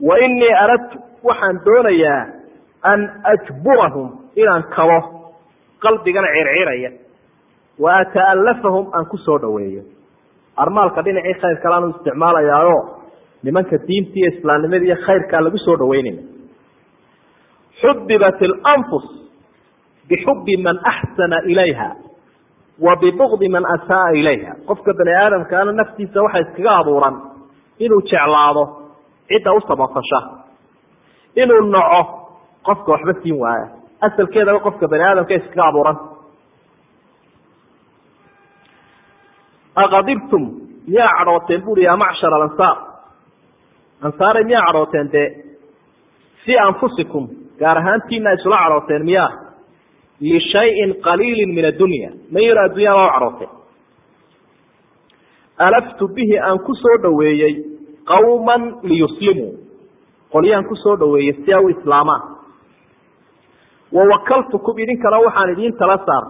Wa inii aradtu waxaan doonayaa an ajburahum inaan kabo qalbigana circiraya wa ata'allafahum aan ku soo dhaweeyo armaalka dhinacii khayr kaleanu isticmaalayaayo nimanka diinta iyo islaamnimada iyo khayrkaa lagu soo dhaweynaya xubibat اlanfus bixubi man axsana ilayha wa bibugdi man asaaa ilayha. Qofka bani aadamkaana naftiisa waxa iskaga abuuran inuu jeclaado cidda u samafasha inuu naco qofka waxba siin waaya asalkeedaba qofka bani aadamka iskaga abuuran. Akadibtum miyaa cadhooteen buri yaa macshar alansaar. Ansaaray miyaa cadhooteen dee? Fii anfusikum gaar ahaantiina isula cadhooteen miyaa? Lishayin qaliilin min addunya. Ma yaro addunyada o cadhooteen. Alaftu bihi aan ku soo dhaweeyey qawman liyuslimuu qolyaan ku soo dhaweeyey si a u islaamaan wawakaltukum idinkana waxaan idiin tala saar.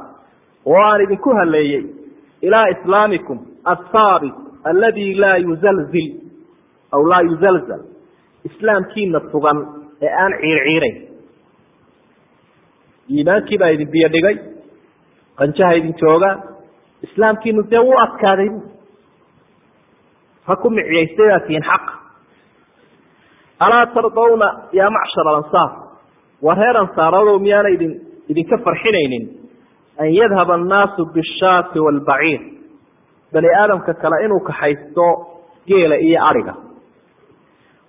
Oo aan idinku haleeyey. Ilaa islaamikum athaabit aladi laa yuzalzil aw laa yuzalzal. Islaamkiina sugan ee aan ciirciirayn iimaankii baa idin biyo dhigay. Qanjaha idin jooga. Islaamkiinu dee wuu adkaaday. Ha ku miciyaystay baa tihiin alaa tardawna yaa macshar alansaar war reer ansaarodow miyaana idin idinka farxinaynin? An yadhaba annaasu bishaati waalbaciir bani aadamka kale inuu kaxaysto geela iyo ariga.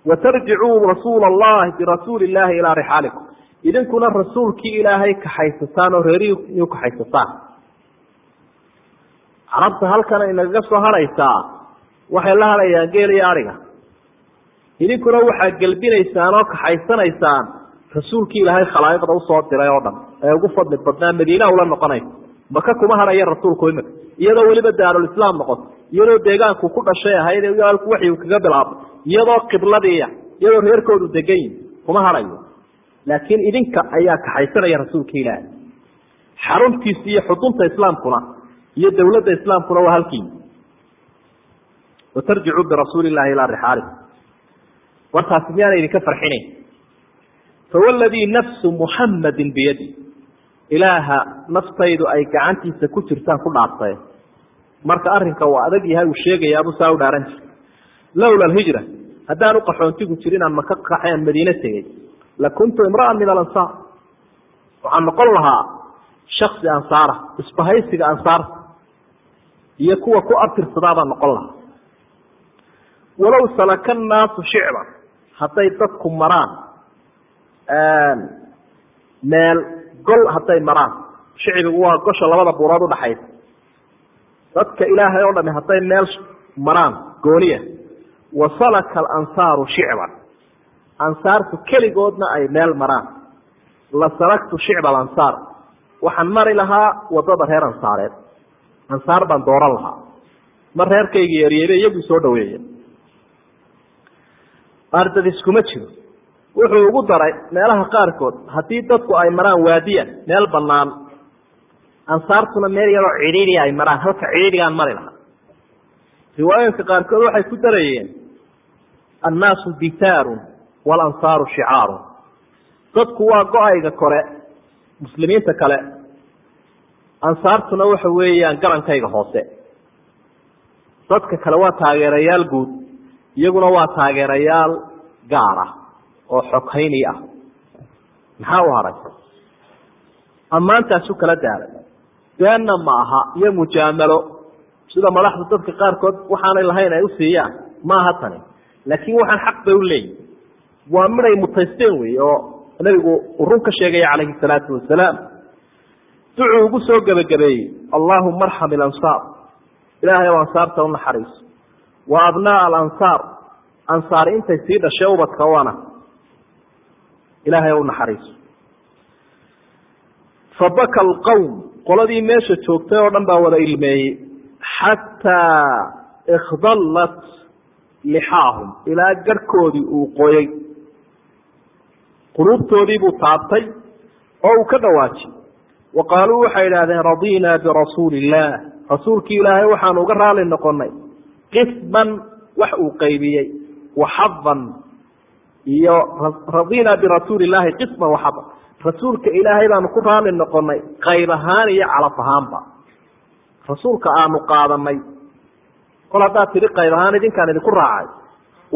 Wa tarjicuu rasuula allahi birasuuli illaahi ilaa rixaalikum idinkuna rasuulkii ilaahay kaxaysataan oo reerihii kaxaysataan carabta halkan inagaga soo haraysaa waxay la hadhayaan geel iyo ariga. Idinkuna waxaad gelbinaysaan oo kaxaysanaysaan rasuulkii ilaahay khalaa'iqda u soo diray oo dhan ee ugu fadli badnaa madiina ula noqonaysa maka kuma hadhaya rasuulku imika iyadoo weliba daarulislaam noqoto iyadoo deegaanku ku dhashay ahayd waxyu kaga bilaabay iyadoo qibladiiya iyadoo reerkoodu degan yihi kuma hadhayo laakiin idinka ayaa kaxaysanaya rasuulka ilaahay. Xaruntiisi iyo xudunta islaamkuna iyo dowladda islaamkuna waa halkii. Watarjicuu birasuuli illahi ilaa rixaalikum wartaasi miyaana idinka farxinayn fawaladii nafsu muxammadin biyadi ilaaha naftaydu ay gacantiisa ku jirtaan ku dhaartay marka arrinka uu adag yahay uu sheegayaabuu saa u dhaaran jira lowla alhijra u qaxoontigu jirin aan maka kaxay madiine tegey lakuntu imra'an min alansaar waxaan noqon lahaa shaksi ansaara isbahaysiga ansaarta iyo kuwa ku abtirsadaa baan noqon lahaa walow salaka nnaasu shicban hadday dadku maraan meel gol hadday maraan. Shicbigu waa gosha labada buurood udhaxaysa dadka ilaahay oo dhami hadday meel maraan gooniya. Wa salaka alansaaru shicban. Ansaartu keligoodna ay meel maraan. La salaktu shicba alansaar. Waxaan mari lahaa waddada reer ansaareed. Ansaar baan dooran lahaa. Mar reerkaygii eryeebe iyaguu soo dhaweeya ardad iskuma jiro wuxuu ugu daray meelaha qaarkood haddii dadku ay maraan waadiya meel banaan ansaartuna meel yaroo cidhiidhi ay maraan halka cidhiidhigaan mari lahaa. Riwaayooyinka qaarkood waxay ku darayeen annaasu bitaarun walansaaru shicaarun. Dadku waa go'ayga kore muslimiinta kale. Ansaartuna waxa weeyaan garankayga hoose. Dadka kale waa taageerayaal guud iyaguna waa taageerayaal gaar ah oo xoghayni ah. Maxaa u haray? Ammaantaasu kala daalay beenna ma aha iyo mujaamalo. Sida madaxdu dadka qaarkood waxaanay lahayn ay u siiyaan ma aha tani. Laakiin waxaan xaq bay u leeyihiin waa miday mutaysteen wey oo nabigu run ka sheegaya calayhi salaatu wasalaam ducuu ugu soo gebagabeeyey allaahuma arxam ilansaar ilaahay ow ansaarta u naxariiso wa abnaaa alansaar. Ansaari intay sii dhashay ubadka wana ilaahay u naxariiso. Fabaka alqowm qoladii meesha joogtay oo dhan baa wada ilmeeyey xataa ikhdallat lixaahum ilaa garhkoodii uu qoyay. Quluubtoodiibuu taabtay oo uu ka dhawaajiyey. Wa qaaluu waxay idhaahdeen radinaa birasuuli illaah rasuulkii ilaahay waxaanu uga raali noqonay qisman wax uu qaybiyey waxadan iyo radinaa birasuuli illaahi qisman waxadan rasuulka ilaahay baanu ku raali noqonay qayb ahaan iyo calaf ahaanba. Rasuulka aanu qaadanay kol haddaad tidhi qayb ahaan idinkaan idinku raacay.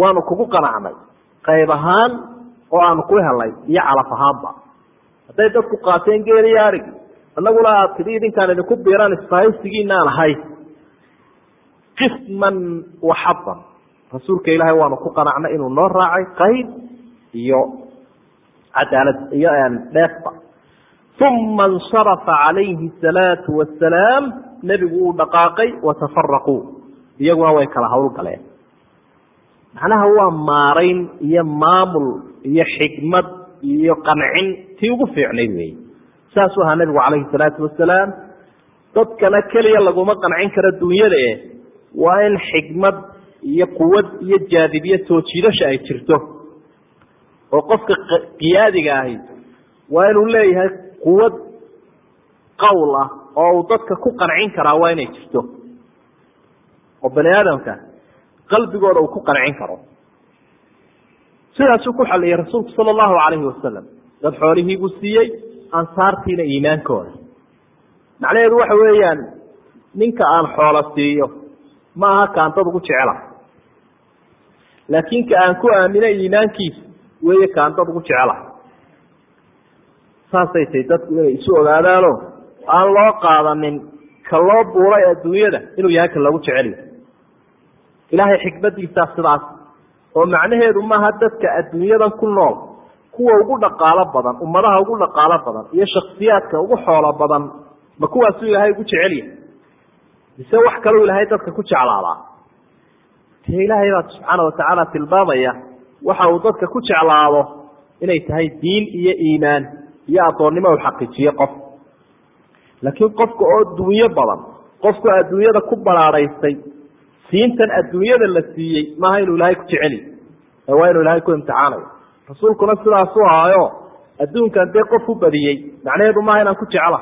Waanu kugu qanacnay qayb ahaan oo aanu ku helay iyo calaf ahaanba. Hadday dadku qaateen geeli iyo arigi annaguna aad tidhi idinkaan idinku biiraan isfahaysigiinaan ahay. Qisman waxadan rasuulka ilaahay waanu ku qanacnay inuu noo raacay qayb iyo cadaalad iyo dheefba uma insarafa calayhi asalaatu wasalaam nebigu uu dhaqaaqay watafaraquu iyaguna way kala howlgaleen macnaha waa maarayn iyo maamul iyo xikmad iyo qancin tii ugu fiicnayd wey saasuu ahaa nebigu calayhi salaatu wasalaam dadkana keliya laguma qancin karo dunyada e waa in xikmad iyo quwad iyo jaadibiye soo jiidasha ay jirto oo qofka qiyaadiga ahi waa inuu leeyahay quwad qowl ah oo uu dadka ku qancin karaa waa inay jirto. Oo bani aadamka qalbigooda uu ku qancin karo. Sidaasuu ku xaliyay rasuulku sala allahu calayhi wasalam dad xoolihiibuu siiyey ansaartiina iimaankooda. Macnaheedu waxa weeyaan ninka aan xoola siiyo ma aha kaan dad ugu jecela laakiin ka aan ku aamino iimaankiisa weeye kaan dad ugu jecela saasay tahay dadku inay isu ogaadaano aan loo qaadanin ka loo buuray adduunyada inuu yahay ka lagu jeceliyo ilaahay xikmadiisaa sidaas oo macnaheedu maaha dadka adduunyadan ku nool kuwa ugu dhaqaalo badan ummadaha ugu dhaqaalo badan iyo shaksiyaadka ugu xoolo badan ma kuwaasuu ilaahay ugu jecelyahay mise wax kaluu ilaahay dadka ku jeclaadaa dee ilaahay baa subxaana watacaala tilmaamaya? Waxa uu dadka ku jeclaado inay tahay diin iyo iimaan iyo addoonnimo u xaqiijiye qof. Laakiin qofka oo dunyo badan qofku adduunyada ku baraaraystay siintan adduunyada la siiyey maaha inuu ilaahay ku jeceli. Ee waa inuu ilaahay ku imtixaanayo. Rasuulkuna sidaasu ahaayo adduunkan dee qof u badiyey macnaheedu maaha inaan ku jecla.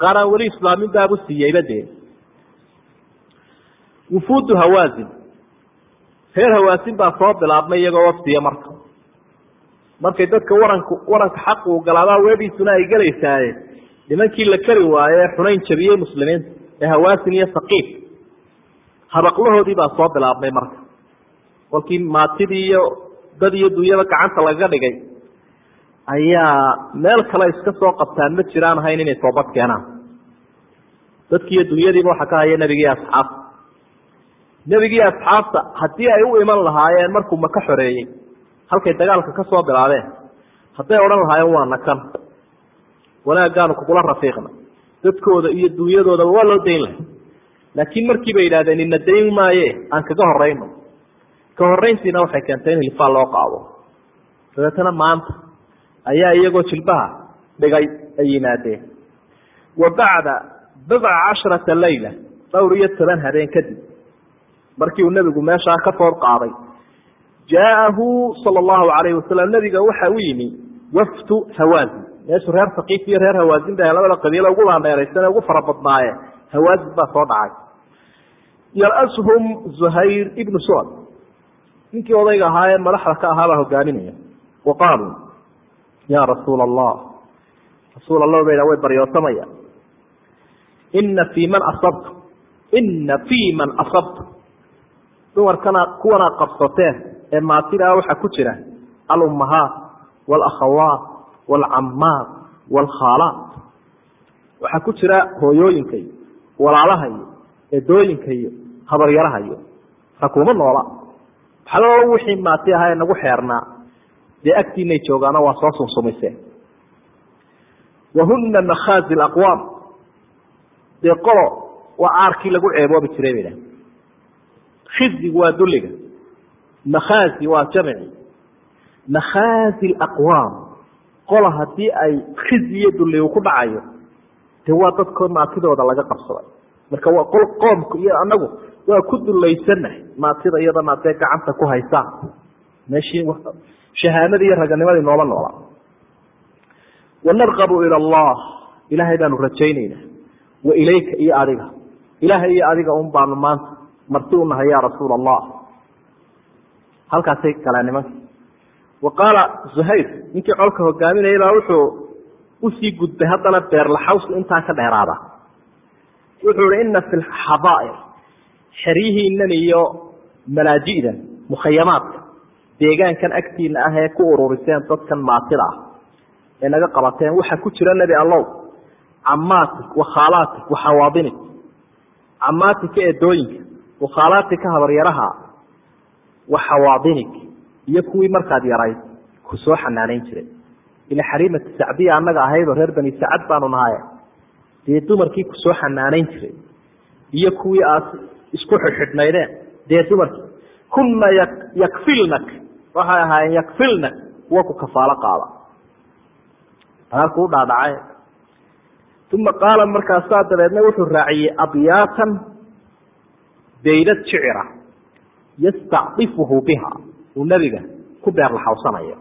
Qaar aan weli islaamin baabu siiyeyba dee. Wufuudu hawaasin reer hawaasin baa soo bilaabmay iyagoo wafdiya marka. Markay dadka waranka xaq uu galaadaa weedhiisuna ay gelaysaaye nimankii la kari waaye xunayn jabiyey muslimiinta ee hawaasin iyo saqiif. Habaqlahoodii baa soo bilaabmay marka. Kolkii maatidii iyo dad iyo dunyada gacanta lagaga dhigay ayaa meel kale iska soo qabtaan ma jiraan ahayn inay toobad keenaan. Dadkii iyo dunyadiiba waxaa ka haya nebigii asxaabta nebigii asxaabta haddii ay u iman lahaayeen markuu maka xoreeyey halkay dagaalka ka soo bilaabeen hadday odhan lahaayeen waa nakan. Wanaagaanu kugula rafiiqna dadkooda iyo dunyadoodaba waa loo dayn lahay. Laakiin markii bay yidhahdeen ina dayn maaye aan kaga horayno ka horayntiina waxay keentay in hilfaan loo qaado. Dabeetana maanta ayaa iyagoo jilbaha dhigay ay yimaadeen. Wa bacda bidca casharata layla dhowr iyo toban habeen kadib markii uu nebigu meeshaa ka foor qaaday. Jaa'ahu sala allahu calayhi wasalam nebiga waxa u yimi wafdu hawaasin meeshu reer sakiif iyo reer hawaasin ba labada qabiilo ugu laandheeraysan ee ugu fara badnaaye. Hawaasin baa soo dhacay. Yal-ashum zuhayr ibnu suad ninkii odayga ahaa ee madaxda ka ahaa baa hogaaminaya. Wa qaaluu ya rasuula allah rasuul allah ba way baryootamaya ina fii man asabta. Ina fii man asabta dumarkana kuwanaad qabsateen ee maatidaa waxaa ku jira alummahaat waalakhawaat waalcammaat waalkhaalaat waxaa ku jira hooyooyinka iyo walaalaha iyo eedooyinka iyo habaryaraha iyo rakuuma noola. Waxalalo wixii maati ahaa ee nagu xeernaa dee agtiinay joogaano waa soo sunsumiseen wahuna makhaazi aqwaam. Dee qolo waa caarkii lagu ceeboobi jiray bay dhaha khizigu waa dulliga makhaazi waa jamci makhaazi aqwaam qola haddii ay khizi iyo dulligu ku dhacayo dee waa dadko maatidooda laga qabsaday marka waa qol qoomku iyo anagu waa ku dullaysanahay maatida iyadana dee gacanta ku haysaan meeshii shahaanadii iyo raganimadii noola noola wanarqabu ila allah ilaahay baanu rajaynaynaa wa ilayka iyo adiga ilaahay iyo adiga un baanu maanta marti u nahay ya rasuula allah halkaasay galeen nimanka wa qaala zuhayr ninkii colka hogaaminayay wuxuu u sii gudbay haddana beerlaxawsu intaa ka dheeraada wuxuu ihi ina fi lxadaa'ir xeryihiinan iyo malaaji'dan mukhayamaadka deegaankan agtiina ah ee ku ururiseen dadkan maatida ah ee naga qabateen waxaa ku jira nebi allow camaatik wakhaalaatik waxawaadinik camaatika eedooyinka wakhaalaatika habaryaraha waxawaadinik iyo kuwii markaad yarayd ku soo xanaanayn jiray. Ila xariimata sacdiya annaga ahaydoo reer bani sacad baanu nahaye dee dumarkii ku xanaanayn jiray iyo kuwii aad isku xidhxidhnaydeen dee dumarkii. Kuna yakfilnak waxay ahaayeen yakfilnak kuwa ku kafaalo qaada. Halkuu dhaadhacay. Uma qaala markaasaa dabeedna wuxuu raaciyey abyaatan baydad shicira yastacdifuhu biha. Uu nebiga ku beerlaxawsanayo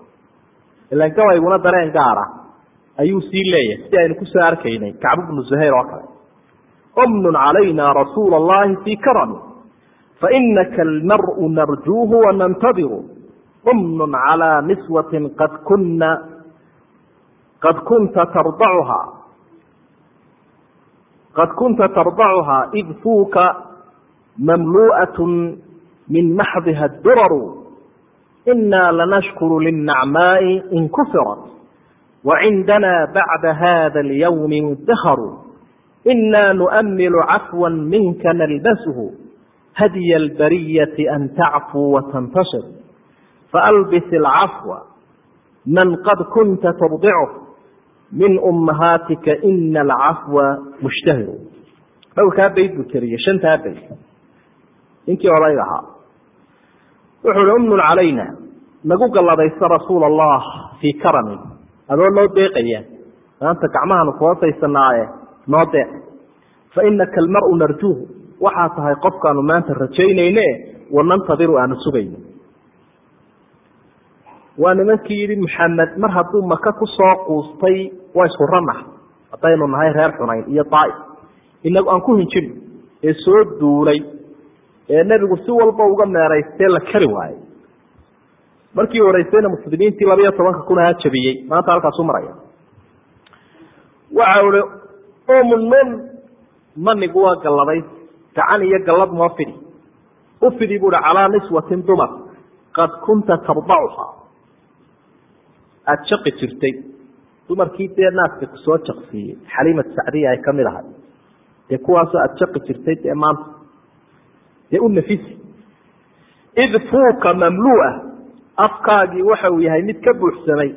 ilan gabayguna dareen gaara ayuu sii leeyahay sidii aynu ku soo arkaynay kacbu bnu zuhayr oo kale. Mnun calayna rasuula allahi fii karami fainaka almar'u narjuuhu wanantadiru mnun calaa niswatin qad kuna qad kunta tardacuhaa qad kunta tardacuhaa id fuuka mamlu'aة min maxdiha duraru inaa lanashkuru liلnacmaaءi in kufirat wacindana bacda hada اlyawmi mudahru inaa nu'milu cafwa minka nalbashu hadya اlbariyati an tacfuu watantasir faalbis اlcafwa man qad kunta turdichu min ummahaatika ina alcafwa mushtahiru dhowrkaa bayd buu teriye shantaa bayd ninkii odayga ahaa wuxuu uhi umnun calayna nagu galladaysa rasuula allah fii karamin adoo noo deeqaya maanta gacmahanu kuhoosaysanaaye noo deeq. Fa inaka almar'u narjuuhu. Waxaa tahay qofkaanu maanta rajaynayne wanantadiru aanu sugayno waa nimankii yidhi maxamed mar hadduu maka ku soo quustay waa ishuranah haddaynu nahay reer xunayn iyo daaif inagu aan ku hinjino ee soo duulay ee nebigu si walba uga meeraystee la kari waayey. Markii horeysayna muslimiintii labayo tobanka kun ahaa jabiyey maanta halkaasu maraya. Waxa uhi umnun manigu waa galladay gacan iyo gallad moo fidi. U fidi buuhi calaa niswatin dumar qad kunta tardacuha aada shaqi jirtay dumarkii dee naaska ku soo jaqsiiyey xaliimad sacdiya ay ka mid ahay dee kuwaasoo aada shaqi jirtay dee maanta dee u nafisi id fuuka mamluua afkaagii waxa uu yahay mid ka buuxsamay.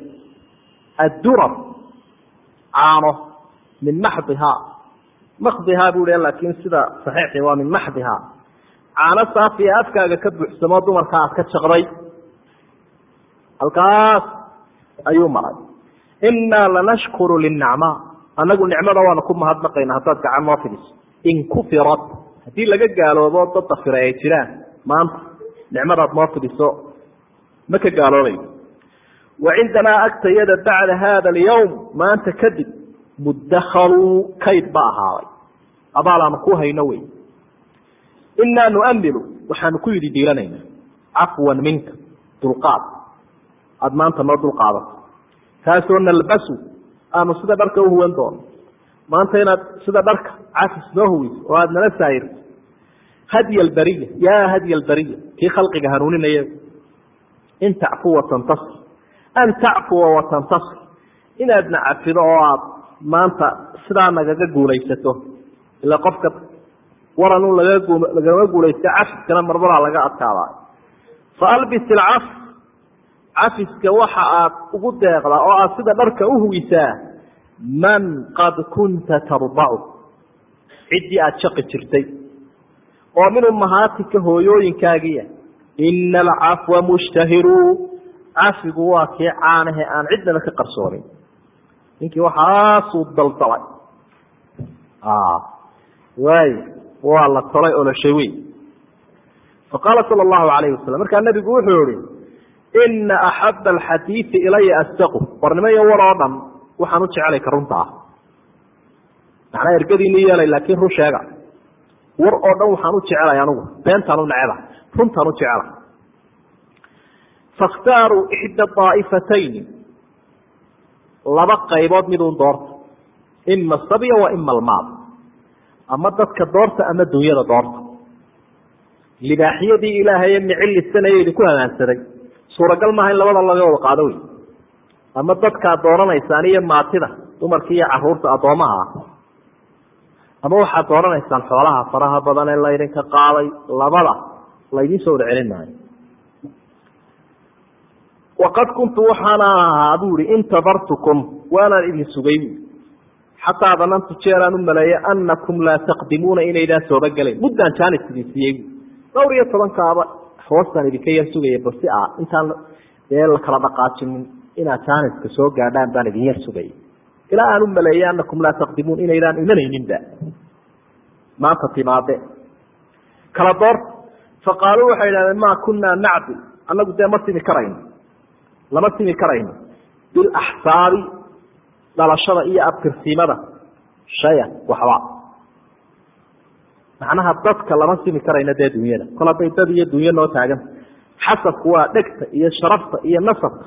Addurar caano min maxdihaa makdihaa buu hi laakiin sida saxiixi waa min maxdihaa caano saafiya afkaaga ka buuxsamoo dumarka aad ka jaqday halkaas ayuu maray. Innaa lanashkuru linacmaa annagu nicmada waana ku mahadnaqayna haddaad gacan noo fidiso in kufirat haddii laga gaaloobo dad dafira ay jiraan. Maanta nicmadaad noo fidiso ma ka gaaloobayo wa cindanaa agtayada bacda haada alyawm maanta kadib mudakhalu kayd ba ahaaday. Abaalaanu ku hayno wey. Innaa nuamilu waxaanu ku yidhi diilanayna cafwan minka dulqaad. Aada maanta noo dulqaadato kaasoo nalbasu aanu sida dharka uhuwan doono maanta inaad sida dharka cafis noo huweyso oo aada nala saayirto hadya albariya yaa hadya albariya kii khalqiga hanuuninaya. In tacfu watantasir an tacfuwa watantasir inaadna cafido oo aad maanta sidaa nagaga guulaysato. Ila qofka waran un lagama guulaysta cafiskana marmaraa laga adkaadaa fa albis ilcaf cafiska waxa aad ugu deeqdaa oo aad sida dharka uhuwisaa man qad kunta tardacu ciddii aada shaqi jirtay. Oo min umahaatika hooyooyinkaagiya ina alcafwa mushtahiru. Cafigu waa kii caanahe aan cidnaba ka qarsoonin ninkii waxaasuu daldalay. Waay waa la tolay oloshay wey faqaala sala allahu alayhi wasalam markaa nabigu wuxuu yihi ina axaba alxadiidi ilaya astaqu. Warnimayo war oo dhan waxaan u jecelay ka runta ah. Macnaa ergadiini yeelay laakiin run sheega. War oo dhan waxaan u jecelay anugu beentaan u neceba runtaan u jecela fakhtaaruu ixda daa'ifatayni laba qaybood midun doorta ima sabya wa ima almaal ama dadka doorta ama dunyada doorta libaaxyadii ilaahaye micilisanaya idinku hamaansaday suuragal maaha in labada laga wada qaado wey ama dadkaad dooranaysaan iyo maatida dumarkii iyo carruurta addoomaha ah ama waxaad dooranaysaan xoolaha faraha badan ee laydinka qaaday labada laydin soo wada celin maayo. Waqad kuntu waxaana ahaa bu ihi intadartukum waanaan idin sugay bu xataa danantu jeeraan u maleeyay anakum laa taqdimuuna inaydaan sooba gelayn muddaan jaanis idin siiyey. Dhowr iyo tobankaaba hoostaan idinka yar sugaya basi a intaan dee la dhaqaajinin inaad jaaniska soo gaadhaan baan idin yar sugay. Ilaa aan u maleeyay anakum laa taqdimuun inaydaan imanayninba. Maanta timaade kala doorta faqaaluu waxay idhahdeen maa kunaa nacdil annagu dee ma simi karayno. Lama simi karayno. Bilaxsaabi dhalashada iyo abtirsiimada. Shaya waxba. Macnaha dadka lama simi karayno dee dunyada kol hadday dad iyo dunyo noo taaganta xasabku waa dhegta iyo sharafta iyo nasabka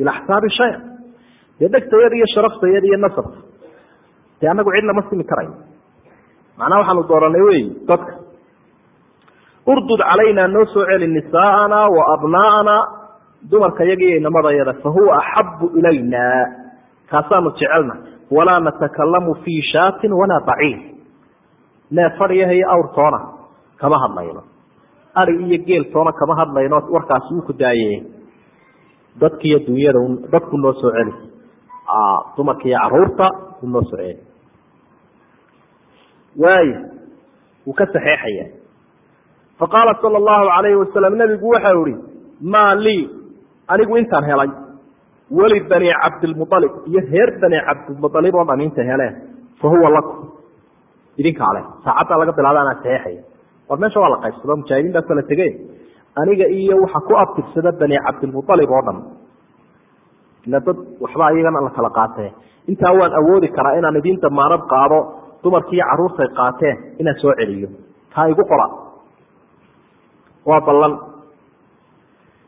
bilaxsaabi shaya dee dhegtayada iyo sharaftayada iyo nasabka dee annagu cid lama simi karayno macnaha waxaanu dooranay wey dadka urdud calaynaa noo soo celi nisaa'ana wa abnaa'ana dumarka yaga iyo inamadayada fa huwa axabu ilayna kaasaanu jecelna walaa natakalamu fii shaatin walaa baciir neef fadhiyaha iyo awr toona kama hadlayno ari iyo geel toona kama hadlayno warkaasi wuu ku daaye dadkiiyo dunyada dadku noo soo celi dumarka iyo carruurta u noo soo celi waayo wuu ka saxeexaya faqaala sala allahu alayhi wasalam nabigu waxau ihi maa lii anigu intaan helay. Weli bani cabdilmualib iyo reer bani cabdilmualib oo dham inta heleen fa huwa lakum. Leh saacaddaa laga bilaaba saxeexaya war meesha waa la qaybsado mujaahidiin baa kala tegey aniga iyo waxa ku abtirsada bani cabdilmualib oo dhan. Ila dad waxba iyagana la kala qaatee. Intaa waan awoodi karaa inaan idin damaanad qaado dumarkiiyo caruurtay qaateen inaan soo celiyo. Taa igu qora. Waa ballan.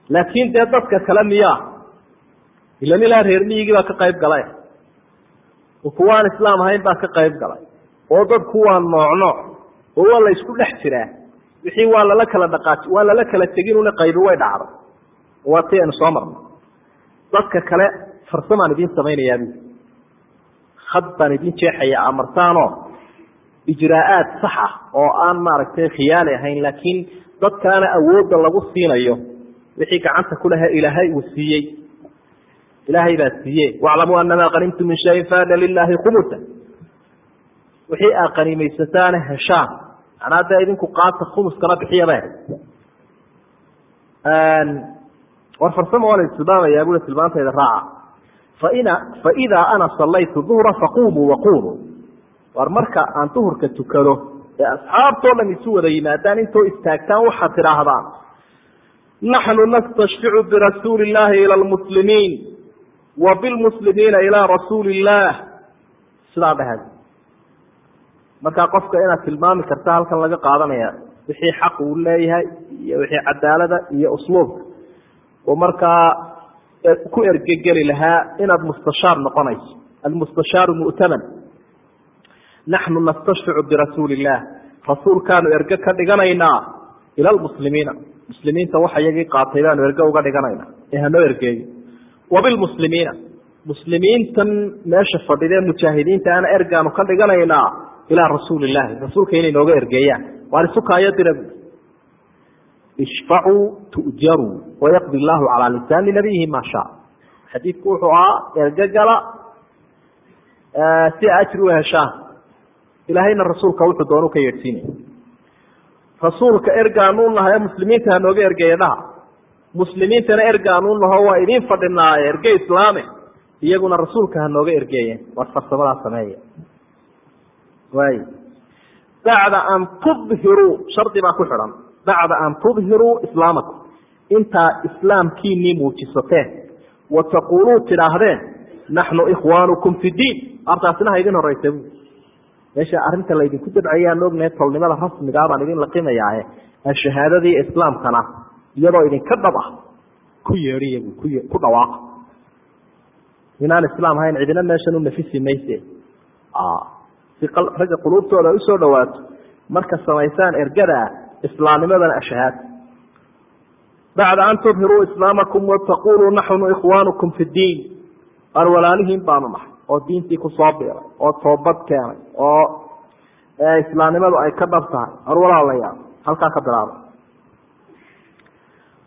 Laakiin dee dadka kale miyaa ilan ilaa reer miyigii baa ka qayb galay. Kuwaan islaam ahayn baa ka qayb galay. Oo dadku waa nooc nooc oo waa la isku dhex jiraa wixii waa lala kala dhaqaaji waa lala kala tegin una qaybi way dhacday waa ti aynu soo marnay. Dadka kale farsamaan idiin samaynayaa had baan idin jeexaya amartaanoo ijraa'aad sax ah oo aan maaragtay khiyaali ahayn laakiin dadkaana awoodda lagu siinayo wixii gacanta ku laha ilaahay uu siiyey. Ilaahay baa siiye waclamuu anamaa qanimtu min shayin faana lilaahi khumusa wixii aa qaniimaysataana heshaan manaa dee idinku qaata khumuskana bixiyaba war farsamo waa la tilmaamayaa bui tilmaantayda raaca faidaa ana sallaytu duhra faqumuu waquluu war marka aan duhurka tukado ee asxaabtoo dhan isu wada yimaadaan intoo istaagtaan waxaad tidhaahdaan naxnu nastashficu birasuuli illaahi ila lmuslimiin wa bilmuslimiina ilaa rasuuli illaah sidaa dhehad markaa qofka inaad tilmaami karta halkan laga qaadanaya wixii xaq uu leeyahay iyo wixii cadaalada iyo usluubka oo markaa ku ergegeli lahaa inaad mustashaar noqonayso. Almustashaaru mu'taman. Naxnu nastashficu birasuuli illaah rasuulkaanu erge ka dhiganaynaa ila lmuslimiina muslimiinta waxa iyagii qaatay baanu erge uga dhiganaynaa. Ee hanoo ergeeyo wabilmuslimiina muslimiintan meesha fadhidee mujaahidiinta ana ergaanu ka dhiganaynaa ilaa rasuuli illaahi rasuulka inay nooga ergeeyaan waan isukaayo dira ishfacuu tu'jaruu wayaqdi illaahu calaa lisaani nabiyihi maa shaa xadiidku wuxuu ahaa ergegala si ajri u heshaan ilaahayna rasuulka wuxuu doonu ka yeedhsiinaya rasuulka ergaanuu nahayo muslimiinta hanooga ergeeya dhaha muslimiintana ergaanuu naho waa idiin fadhinaaye erge islaame iyaguna rasuulka hanooga ergeeyeen war farsamadaa sameeya bacda an tudhiruu shardi baa ku xidhan bacda an tudhiruu islaamakum intaa islaamkiinii muujisateen wa taquuluu tidhaahdeen naxnu ikhwaanukum fi diin. Artaasina ha idin horeysa bu meesha arrinta laydinku dabcayaan ognahe tolnimada rasmigaa baan idin laqimayaaye shahaadadii islaamkana iyadoo idinka dhab ah ku yeedhiy ku dhawaaqa inaan islaam ahayn cidina meeshan u nafisi mayse si ragga quluubtooda ay u soo dhawaato marka samaysaan ergadaa islaamnimadana ashahaad. Bacda an tudhiruu islaamakum wataquluu naxnu ikhwaanukum fi diin. Aan walaalihiin baanu nahay oo diintii ku soo biiray oo toobad keenay oo islaamnimadu ay ka dhab tahay. Ar walaalayaal halkaa ka bilaabay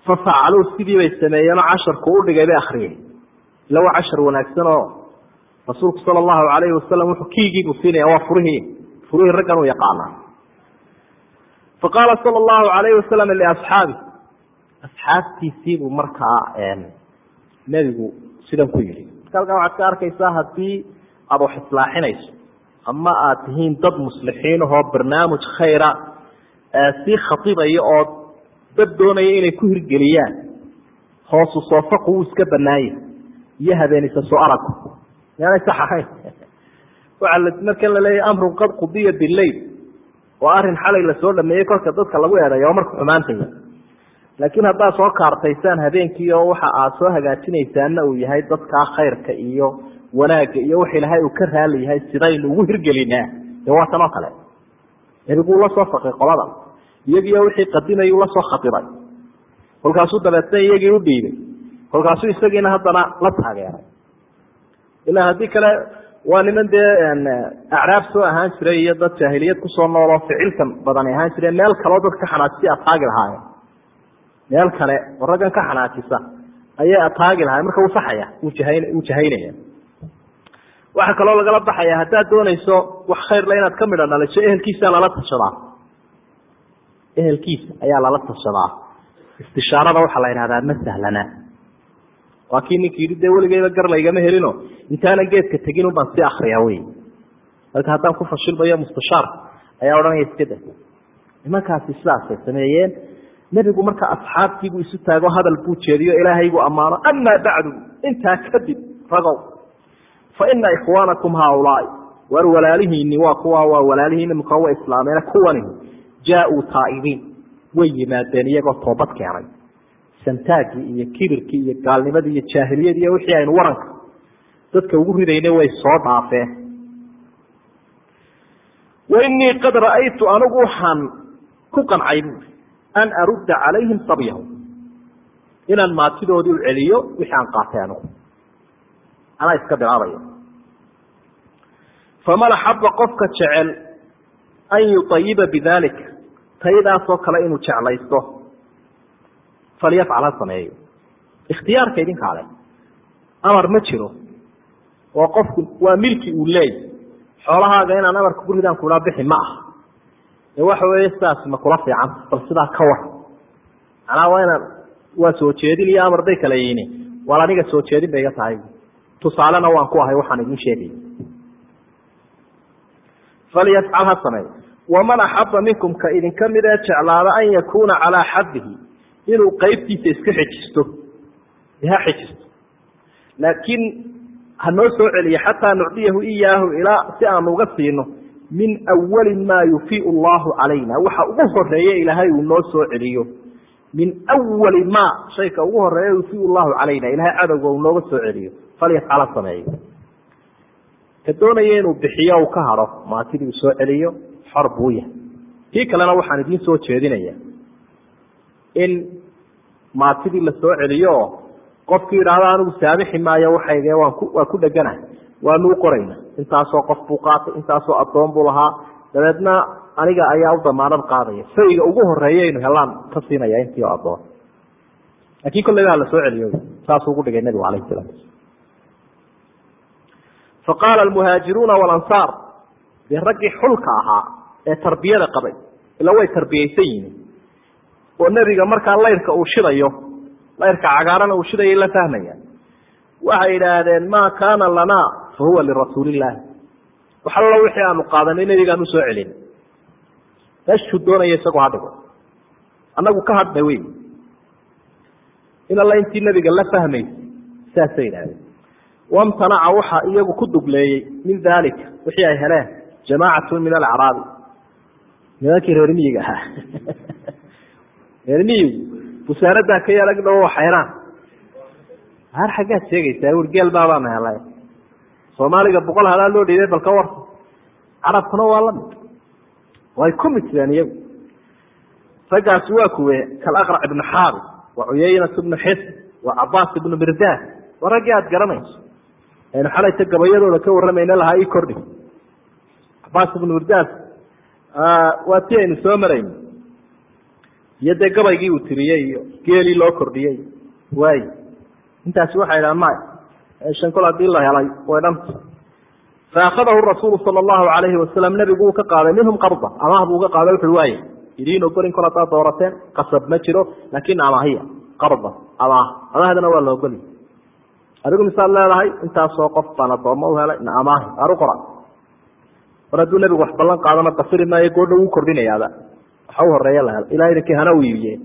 fafacaluu sidii bay sameeyeenoo casharku u dhigay bay akriyeen ila waa cashar wanaagsan oo rasuulku sala allahu calayhi wasalam wuxuu kiigiibuu siinaya waa furihii furihii raggan uu yaqaanaa. Faqaala sala allahu calayhi wasalam liasxaabi asxaabtiisiibuu markaa nebigu sidan ku yidhi halkan waxaad ka arkaysaa haddii aada wax islaaxinayso ama aad tihiin dad muslixiinahoo barnaamij khayra sii khatibaya oo dad doonaya inay ku hirgeliyaan hoosu soofaqu wuu iska banaanya iyo habeenisa soo aragu yaanay sax ahayn waxa markan la leeyahy amrun qad qudiya bileyl oo arrin xalay la soo dhameeyey kolka dadka lagu eedayo oo marka xumaantaya laakiin haddaad soo kaartaysaan habeenkii oo waxa aad soo hagaajinaysaanna uu yahay dadkaa khayrka iyo wanaagga iyo wax ilaahay uu ka raali yahay sidaynu ugu hirgelinaa. Dee waa tan oo kale nebiguu la soo faqay qolada iyagiiyo wixii qadimayuu la soo khatibay kolkaasuu dabeetna iyagii u dhiibay. Kolkaasuu isagiina haddana la taageeray ilaa haddii kale waa niman dee acraab soo ahaan jiray iyo dad jaahiliyad ku soo nooloo ficilkan badan ay ahaan jireen meel kaleo dad ka xanaajisay ataagi lahaayeen. Meel kale oo raggan ka xanaajisa ayay ataagi lahayen marka wuu saxaya wuu jahaynaya waxaa kaloo lagala baxaya haddaad doonayso wax khayrla inaad ka midha dhaliso ehelkiisaa lala tashadaa. Ehelkiisa ayaa lala tashadaa. Istishaarada waxaa la yidhahdaa ma sahlana waa kii ninkii yidhi dee weligeyba gar laygama helino intaanan geedka tegin ubaan si akriya wey marka haddaan ku fashilmayo mustashaar ayaa odhanaya iska da nimankaasi sidaasay sameeyeen nebigu marka asxaabtiibuu isu taago hadal buu jeediyo ilaahaybuu ammaano amaa bacdu intaa kadib ragow fa ina ikhwaanakum haaulaai war walaalihiini waa kuwa waa walaalihiini maka wa kuwani jaa-uu taa'ibiin way yimaadeen iyagoo toobad keenay santaagii iyo kibirkii iyo gaalnimadii iyo jaahiliyadii iyo wixii aynu waranka dadka ugu ridayna way soo dhaafeen. Wainii qad ra'aytu anigu waxaan ku qancay buuri an arudda calayhim sabyahum inaan maatidoodii u celiyo wixii aan qaatay anigu. Anaa iska bilaabaya faman axaba qofka jecel an yuayiba bidalika taydaasoo kale inuu jeclaysto falyafcal ha sameeyo ikhtiyaarka idinkaa leh amar ma jiro oo qofku waa milki uu leey xoolahaaga inaan amarka ku ridaan kulaa bixi ma aha ee waxa weeye sidaas ma kula fiicanta bal sidaa ka war manaa waa inaan waa soo jeedin iyo amar bay kala yihiin wal aniga soo jeedin bay iga tahay tusaalena waan ku ahay waxaan idin sheegay falyafcal ha sameeyo waman axaba minkum ka idinka mid ee jeclaada an yakuuna calaa xaddihi inuu qeybtiisa iska xejisto ha xejisto. Laakiin ha noo soo celiyo xataa nucdiyahu iyaahu ilaa si aanu uga siino min awali maa yufiiu allahu calayna. Waxa ugu horeeye ilaahay uu noo soo celiyo. Min awali ma shayka ugu horreeya yufiiu llahu calayna. Ilahay cadowga uu nooga soo celiyo. Falyafcala sameeyo. Ka doonaya inuu bixiyo u ka haro. Maatidii uu soo celiyo xor buu yahay. Kii kalena waxaan idiin soo jeedinaya in maatidii la soo celiyo qofkii idhaahdo anigu saamixi maayo waxayge waa ku dheganahay waanuu qorayna. Intaasoo qof buu qaatay intaasoo addoon buu lahaa. Dabeedna aniga ayaa u damaanad qaadaya. Fayga ugu horeeyaynu helaan ka siinaya intii oo addoon. Laakiin kolleyba ha la celiyo saasuu ugu dhigay nabigu calayh salaam. Faqaala almuhaajiruuna walansaar dee raggii xulka ahaa ee tarbiyada qabay ila way tarbiyaysan yihiin oo nebiga markaa layrka uu shidayo layrka cagaarana uu shidayay la fahmaya waxay idhaahdeen maa kaana lanaa fa huwa lirasuulillaahi wax allo wixii aanu qaadanay nebigaan u soo celin. Meeshuu doonaya isagoo hadhigo annagu ka hadhnay wey in alla intii nebiga la fahmaysa saasay idhahdeen wamtanaca waxa iyagu ku dugleeyey min daalika wixii ay heleen jamaacatu min alacraabi. Nimankii reer miyiga ahaa *laughs* reer miyigu busaaradaa ka yeelag dhawo xayraan har xaggaad sheegaysaa wargeel baabaana helay soomaaliga boqol halaa loo dhiibay bal ka war. Carabkuna waa la mid way ku midsadeen iyagu. Raggaasi waa kuwe kalaqrac ibnu xaari wa cuyaynat ibnu xis wa cabaas ibnu mirdaad. Waa raggii aada garanayso. Aynu xalayta gabayadooda ka warramayna lahaa ii kordhi cabaas ibnu mirdaad waa ti aynu soo marayno iyo dee gabaygii uu tiriyey iyo geelii loo kordhiyey. Waay. Intaasi waxay dhahan maya shan kol haddii la helay way dhanta faakadahu rasuulu sala allahu alayhi wasalam nebigu uu ka qaaday minhum qarda. Amaah buu uga qaaday wuxui waaya idiin ogolin kol haddaad doorateen qasab ma jiro laakin amaahiya qarda amaah amaahdana waa la ogolya adigu misaad leedahay intaasoo qof baan addoommo u helay amaahi aru qora mar hadduu nebigu wax ballan qaadana dafiri maayo goodha wuu kordhinayaaba waxa u horreeya la helo. Ilahay idinkii hana u iibiye.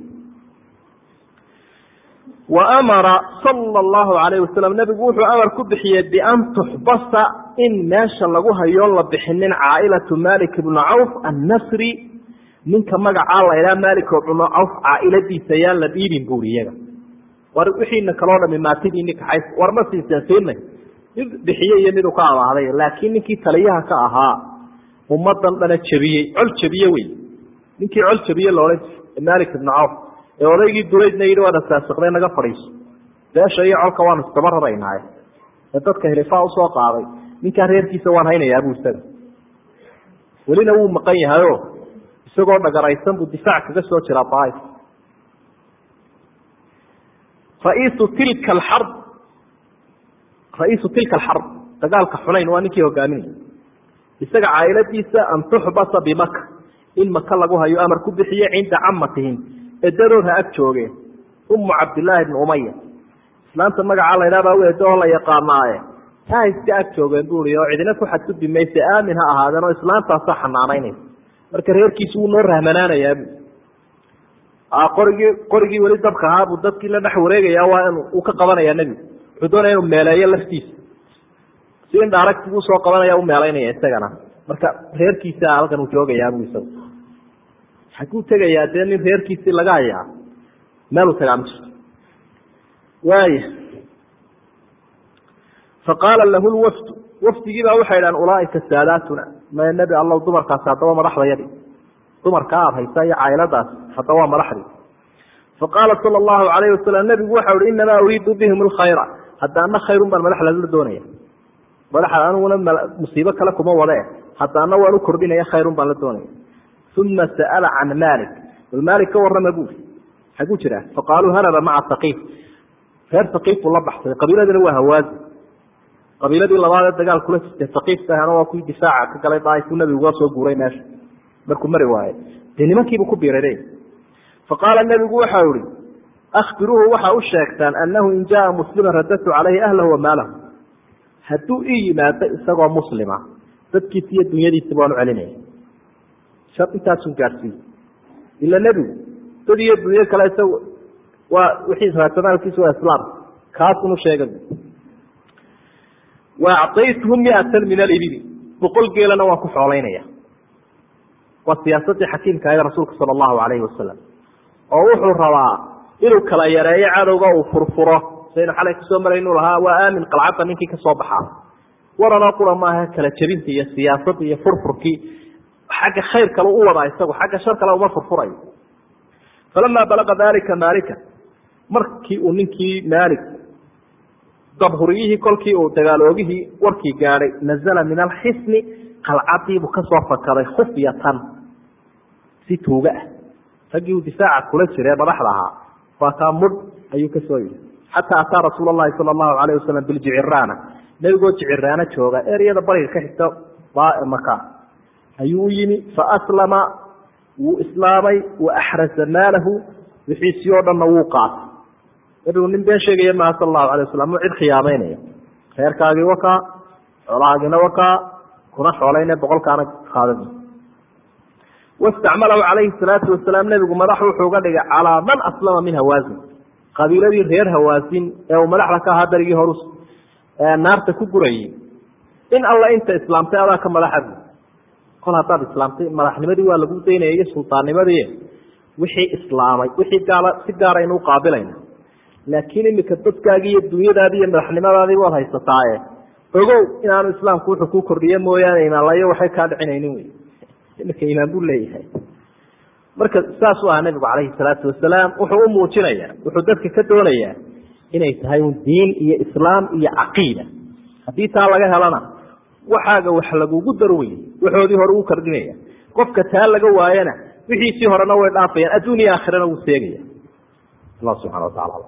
Wa amara sala allahu alayhi wasalam nebigu wuxuu amar ku bixiyey bian tuxbasa in meesha lagu hayo la bixinin caailatu malik ibnu cawf annasri. Ninka magacaa la idhaha malik ibnu cawf caailadiisa yaan la dhiibin buuri iyaga. War wixiina kaloo dhami maatidiini kaxays war ma mid bixiye iyo miduu ka amaahday laakiin ninkii taliyaha ka ahaa ummadan dhana jebiyey col jebiye wey ninkii col jebiye laodhan jiray malik ibnu cawf ee odaygii duraydna yidhi waana saasiqday naga fadhiiso. Beesha iyo colka waanu isdaba raraynaaye ee dadka hilifaa u soo qaaday ninkaa reerkiisa waan haynayaabuu isaga welina wuu maqan yahayo isagoo dhagaraysan buu difaac kaga soo jiraa daaif raiisu tilka alxarb ra'iisu tilka alxarb dagaalka xunayn waa ninkii hogaaminaya. Isaga caailadiisa an tuxbasa bimaka in maka lagu hayo amar ku bixiye cinda camatihim edadood ha ag joogeen umu cabdillaahi bni umaya islaanta magacaa laydhaha baa weedoo la yaqaanaaye. Ha iska ag joogeen buui oo cidina ku xadgudbi mayse aamin ha ahaadeen oo islaantaasa xanaanaynaysa marka reerkiisu wuu noo rahmanaanayaa. Bu qorigii qorigii weli dabka ahaa buu dadkii la dhex wareegaya waa in ka qabanaya nebigu wuxuu doonaya inuu meeleeyo laftiisa. Si in dhaaragti u soo qabanaya u meelaynaya isagana. Marka reerkiisa halkan uu joogayaabuu isagu xaguu tegayaa dee nin reerkiisii laga hayaa meeluu tagaa ma jirto waaya faqaala lahu lwafdu wafdigiibaa waxay idhahan ulaaika saadaatuna. Ma nebi allow dumarkaasi haddaba madaxdayadi dumarka aada haysa iyo cayladaas hadda waa madaxdii faqaala sala allahu alayhi wasalam nebigu waxau hi inamaa uriidu bihim lkhayra haddaana khayrun baan madax lala doonaya. Madaxa aniguna musiibo kale kuma wade haddaana waan u kordhinaya khayrun baan la doonaya uma sa'ala can malik bal maalik ka warrama buuri xaguu jiraa faqaaluu haraba maca saqiif reer saqiif buu la baxsaday qabiiladina waa hawaazi qabiiladii labaadee dagaal kula jirtay saqiiftahana waa kuwii difaaca ka galay daaifuu nabigu uga soo guuray meesha markuu mari waaye dee nimankiibu ku biiray faqaala nebigu waxau ihi akhbiruuhu waxa u sheegtaan annahu in jaa musliman radatu calayhi ahlahu wa maalahu hadduu ii yimaado isagoo muslima dadkiisi iyo dunyadiisi baan u celinaya shar intaasun gaadhsiiye ila nebigu dad iyo dunyo kale isagu waa wixii raasamaalkiisu waa islaam. Kaasunu sheega wa acطaytuhu miatan min alibili. Boqol geelana waan ku xoolaynaya. Waa siyaasadii xakiimka ahayd rasuulka sala allahu alayhi wasalam oo wuxuu rabaa inuu kala yareeyo cadowga uu furfuro. Saynu xalay ku soo maraynu lahaa waa aamin qalcadda ninkii ka soo baxaa. Waranoo qura maaha kala jebinta iyo siyaasadda iyo furfurkii xagga khayr kale u wadaa isagu xagga shar kale uma furfurayo falamaa balaqa dalika maalika markii uu ninkii maalik dabhuriyihii kolkii uu dagaaloogihii warkii gaadhay nazala min alxisni qalcadiibuu ka soo fakaday khufyatan. Si tuuga ah. Raggii uu difaaca kula jire madaxda ahaa. Waa kaa mudh ayuu ka soo yidhi. Xataa ataa rasuul lahi sala allahu alayh wasalam biljiciraana nebigoo jiciraana jooga eryada bariga ka xigta maka ayuu u yimi faaslama wuu islaamay wa axrasa maalahu wixiisii oo dhanna wuu qaatay. Nebigu nin been sheegaya maha sala allahu alay wasalam cid khiyaameynaya reerkaagii wakaa xoolahaagiina wakaa kuna xoolayne boqolkaana qaadan wastacmalahu calayhi salaatu wasalaam nebigu madax wuxuu uga dhigay calaa man aslama min hawaasin. Qabiiladii reer hawaasin ee uu madaxda ka ahaa darigii horu naarta ku gurayay. In alla inta islaamtay adaa ka madaxadi kol haddaad islaamtay madaxnimadii waa lagu daynaya iyo sultaannimadii wixii islaamay wixii gaala si gaaraynu u qaabilayna. Laakiin imika dadkaagii iyo dunyadaadii iyo madaxnimadaadii waad haysataaye. Ogow inaanu islaamku wuxuu ku kordhiye mooyaane imaanlayo waxay kaa dhicinaynin wey imika imaan buu leeyahay. Marka saasuu ahaa nabigu calayhi salaatu wasalaam wuxuu u muujinaya wuxuu dadka ka doonayaa inay tahay un diin iyo islaam iyo caqiida. Haddii taa laga helana waxaaga wax lagugu darwey waxoodii hore uu kordhinaya qofka taa laga waayana wixiisii horena way dhaafayaan adduun iyo aakhirana wuu seegaya. Allah subxana wa tacala